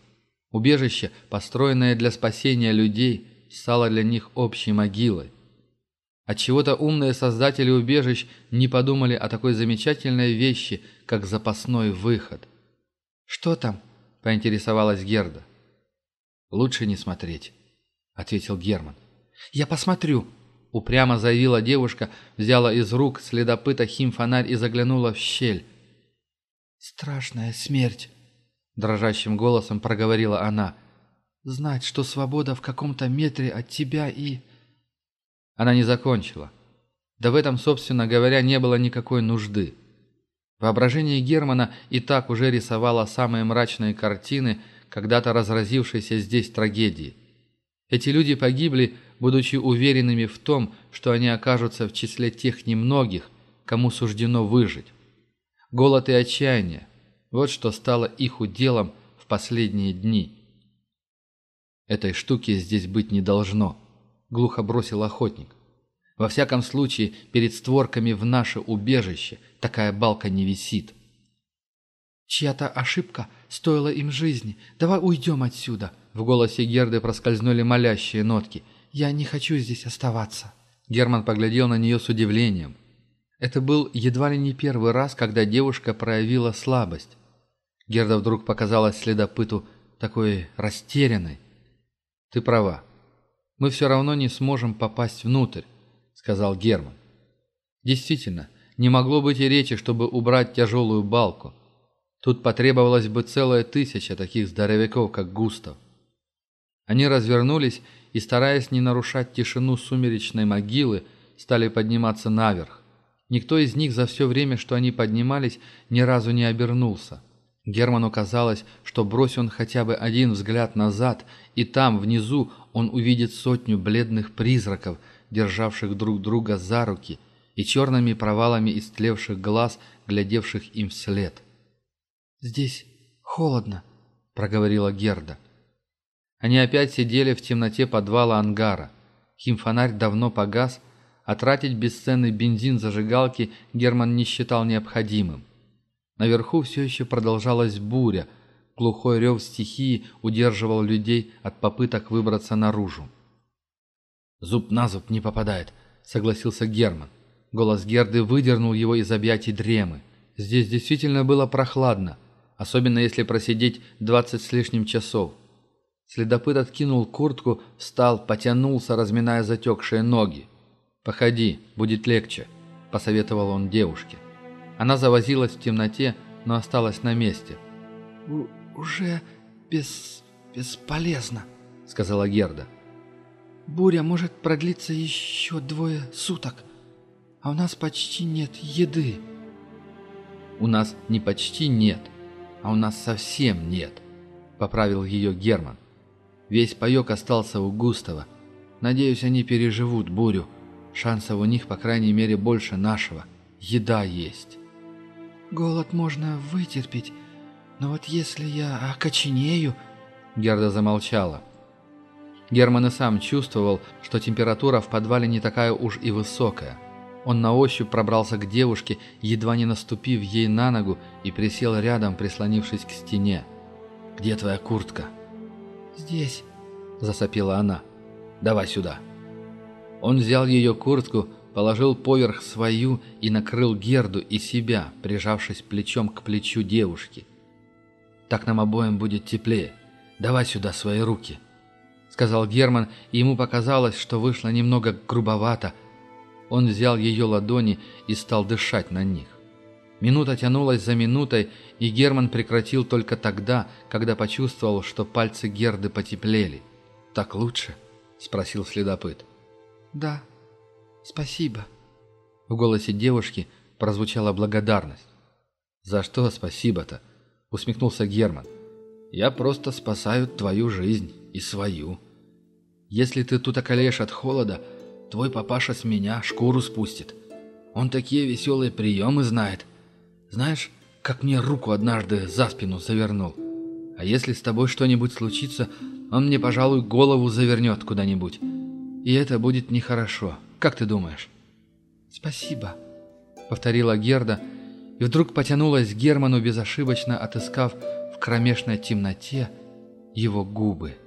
Убежище, построенное для спасения людей, стало для них общей могилой. Отчего-то умные создатели убежищ не подумали о такой замечательной вещи, как запасной выход. «Что там?» – поинтересовалась Герда. «Лучше не смотреть», – ответил Герман. «Я посмотрю», – упрямо заявила девушка, взяла из рук следопыта хим фонарь и заглянула в щель. «Страшная смерть», — дрожащим голосом проговорила она. «Знать, что свобода в каком-то метре от тебя и...» Она не закончила. Да в этом, собственно говоря, не было никакой нужды. Воображение Германа и так уже рисовало самые мрачные картины когда-то разразившейся здесь трагедии. Эти люди погибли будучи уверенными в том, что они окажутся в числе тех немногих, кому суждено выжить. Голод и отчаяние – вот что стало их уделом в последние дни. «Этой штуки здесь быть не должно», – глухо бросил охотник. «Во всяком случае, перед створками в наше убежище такая балка не висит». «Чья-то ошибка стоила им жизни. Давай уйдем отсюда», – в голосе Герды проскользнули молящие нотки – «Я не хочу здесь оставаться!» Герман поглядел на нее с удивлением. Это был едва ли не первый раз, когда девушка проявила слабость. Герда вдруг показалась следопыту такой растерянной. «Ты права мы все равно не сможем попасть внутрь», — сказал Герман. Действительно, не могло быть и речи, чтобы убрать тяжелую балку. Тут потребовалась бы целая тысяча таких здоровяков, как Густав. Они развернулись и, стараясь не нарушать тишину сумеречной могилы, стали подниматься наверх. Никто из них за все время, что они поднимались, ни разу не обернулся. Герману казалось, что брось он хотя бы один взгляд назад, и там, внизу, он увидит сотню бледных призраков, державших друг друга за руки, и черными провалами истлевших глаз, глядевших им вслед. «Здесь холодно», — проговорила Герда. Они опять сидели в темноте подвала ангара. Химфонарь давно погас, а тратить бесценный бензин зажигалки Герман не считал необходимым. Наверху все еще продолжалась буря. Глухой рев стихии удерживал людей от попыток выбраться наружу. «Зуб на зуб не попадает», — согласился Герман. Голос Герды выдернул его из объятий дремы. Здесь действительно было прохладно, особенно если просидеть двадцать с лишним часов. Следопыт откинул куртку, встал, потянулся, разминая затекшие ноги. «Походи, будет легче», – посоветовал он девушке. Она завозилась в темноте, но осталась на месте. У «Уже без... бесполезно», – сказала Герда. «Буря может продлиться еще двое суток, а у нас почти нет еды». «У нас не почти нет, а у нас совсем нет», – поправил ее Герман. Весь паёк остался у Густова. Надеюсь, они переживут бурю. Шансов у них, по крайней мере, больше нашего. Еда есть. Голод можно вытерпеть, но вот если я окоченею...» Герда замолчала. Герман и сам чувствовал, что температура в подвале не такая уж и высокая. Он на ощупь пробрался к девушке, едва не наступив ей на ногу, и присел рядом, прислонившись к стене. «Где твоя куртка?» «Здесь», — засопила она. «Давай сюда». Он взял ее куртку, положил поверх свою и накрыл Герду и себя, прижавшись плечом к плечу девушки. «Так нам обоим будет теплее. Давай сюда свои руки», — сказал Герман, и ему показалось, что вышло немного грубовато. Он взял ее ладони и стал дышать на них. Минута тянулась за минутой, и Герман прекратил только тогда, когда почувствовал, что пальцы Герды потеплели. «Так лучше?» – спросил следопыт. «Да, спасибо». В голосе девушки прозвучала благодарность. «За что спасибо-то?» – усмехнулся Герман. «Я просто спасаю твою жизнь и свою. Если ты тут околеешь от холода, твой папаша с меня шкуру спустит. Он такие веселые приемы знает». Знаешь, как мне руку однажды за спину завернул. А если с тобой что-нибудь случится, он мне, пожалуй, голову завернет куда-нибудь. И это будет нехорошо. Как ты думаешь?» «Спасибо», — повторила Герда, и вдруг потянулась к Герману, безошибочно отыскав в кромешной темноте его губы.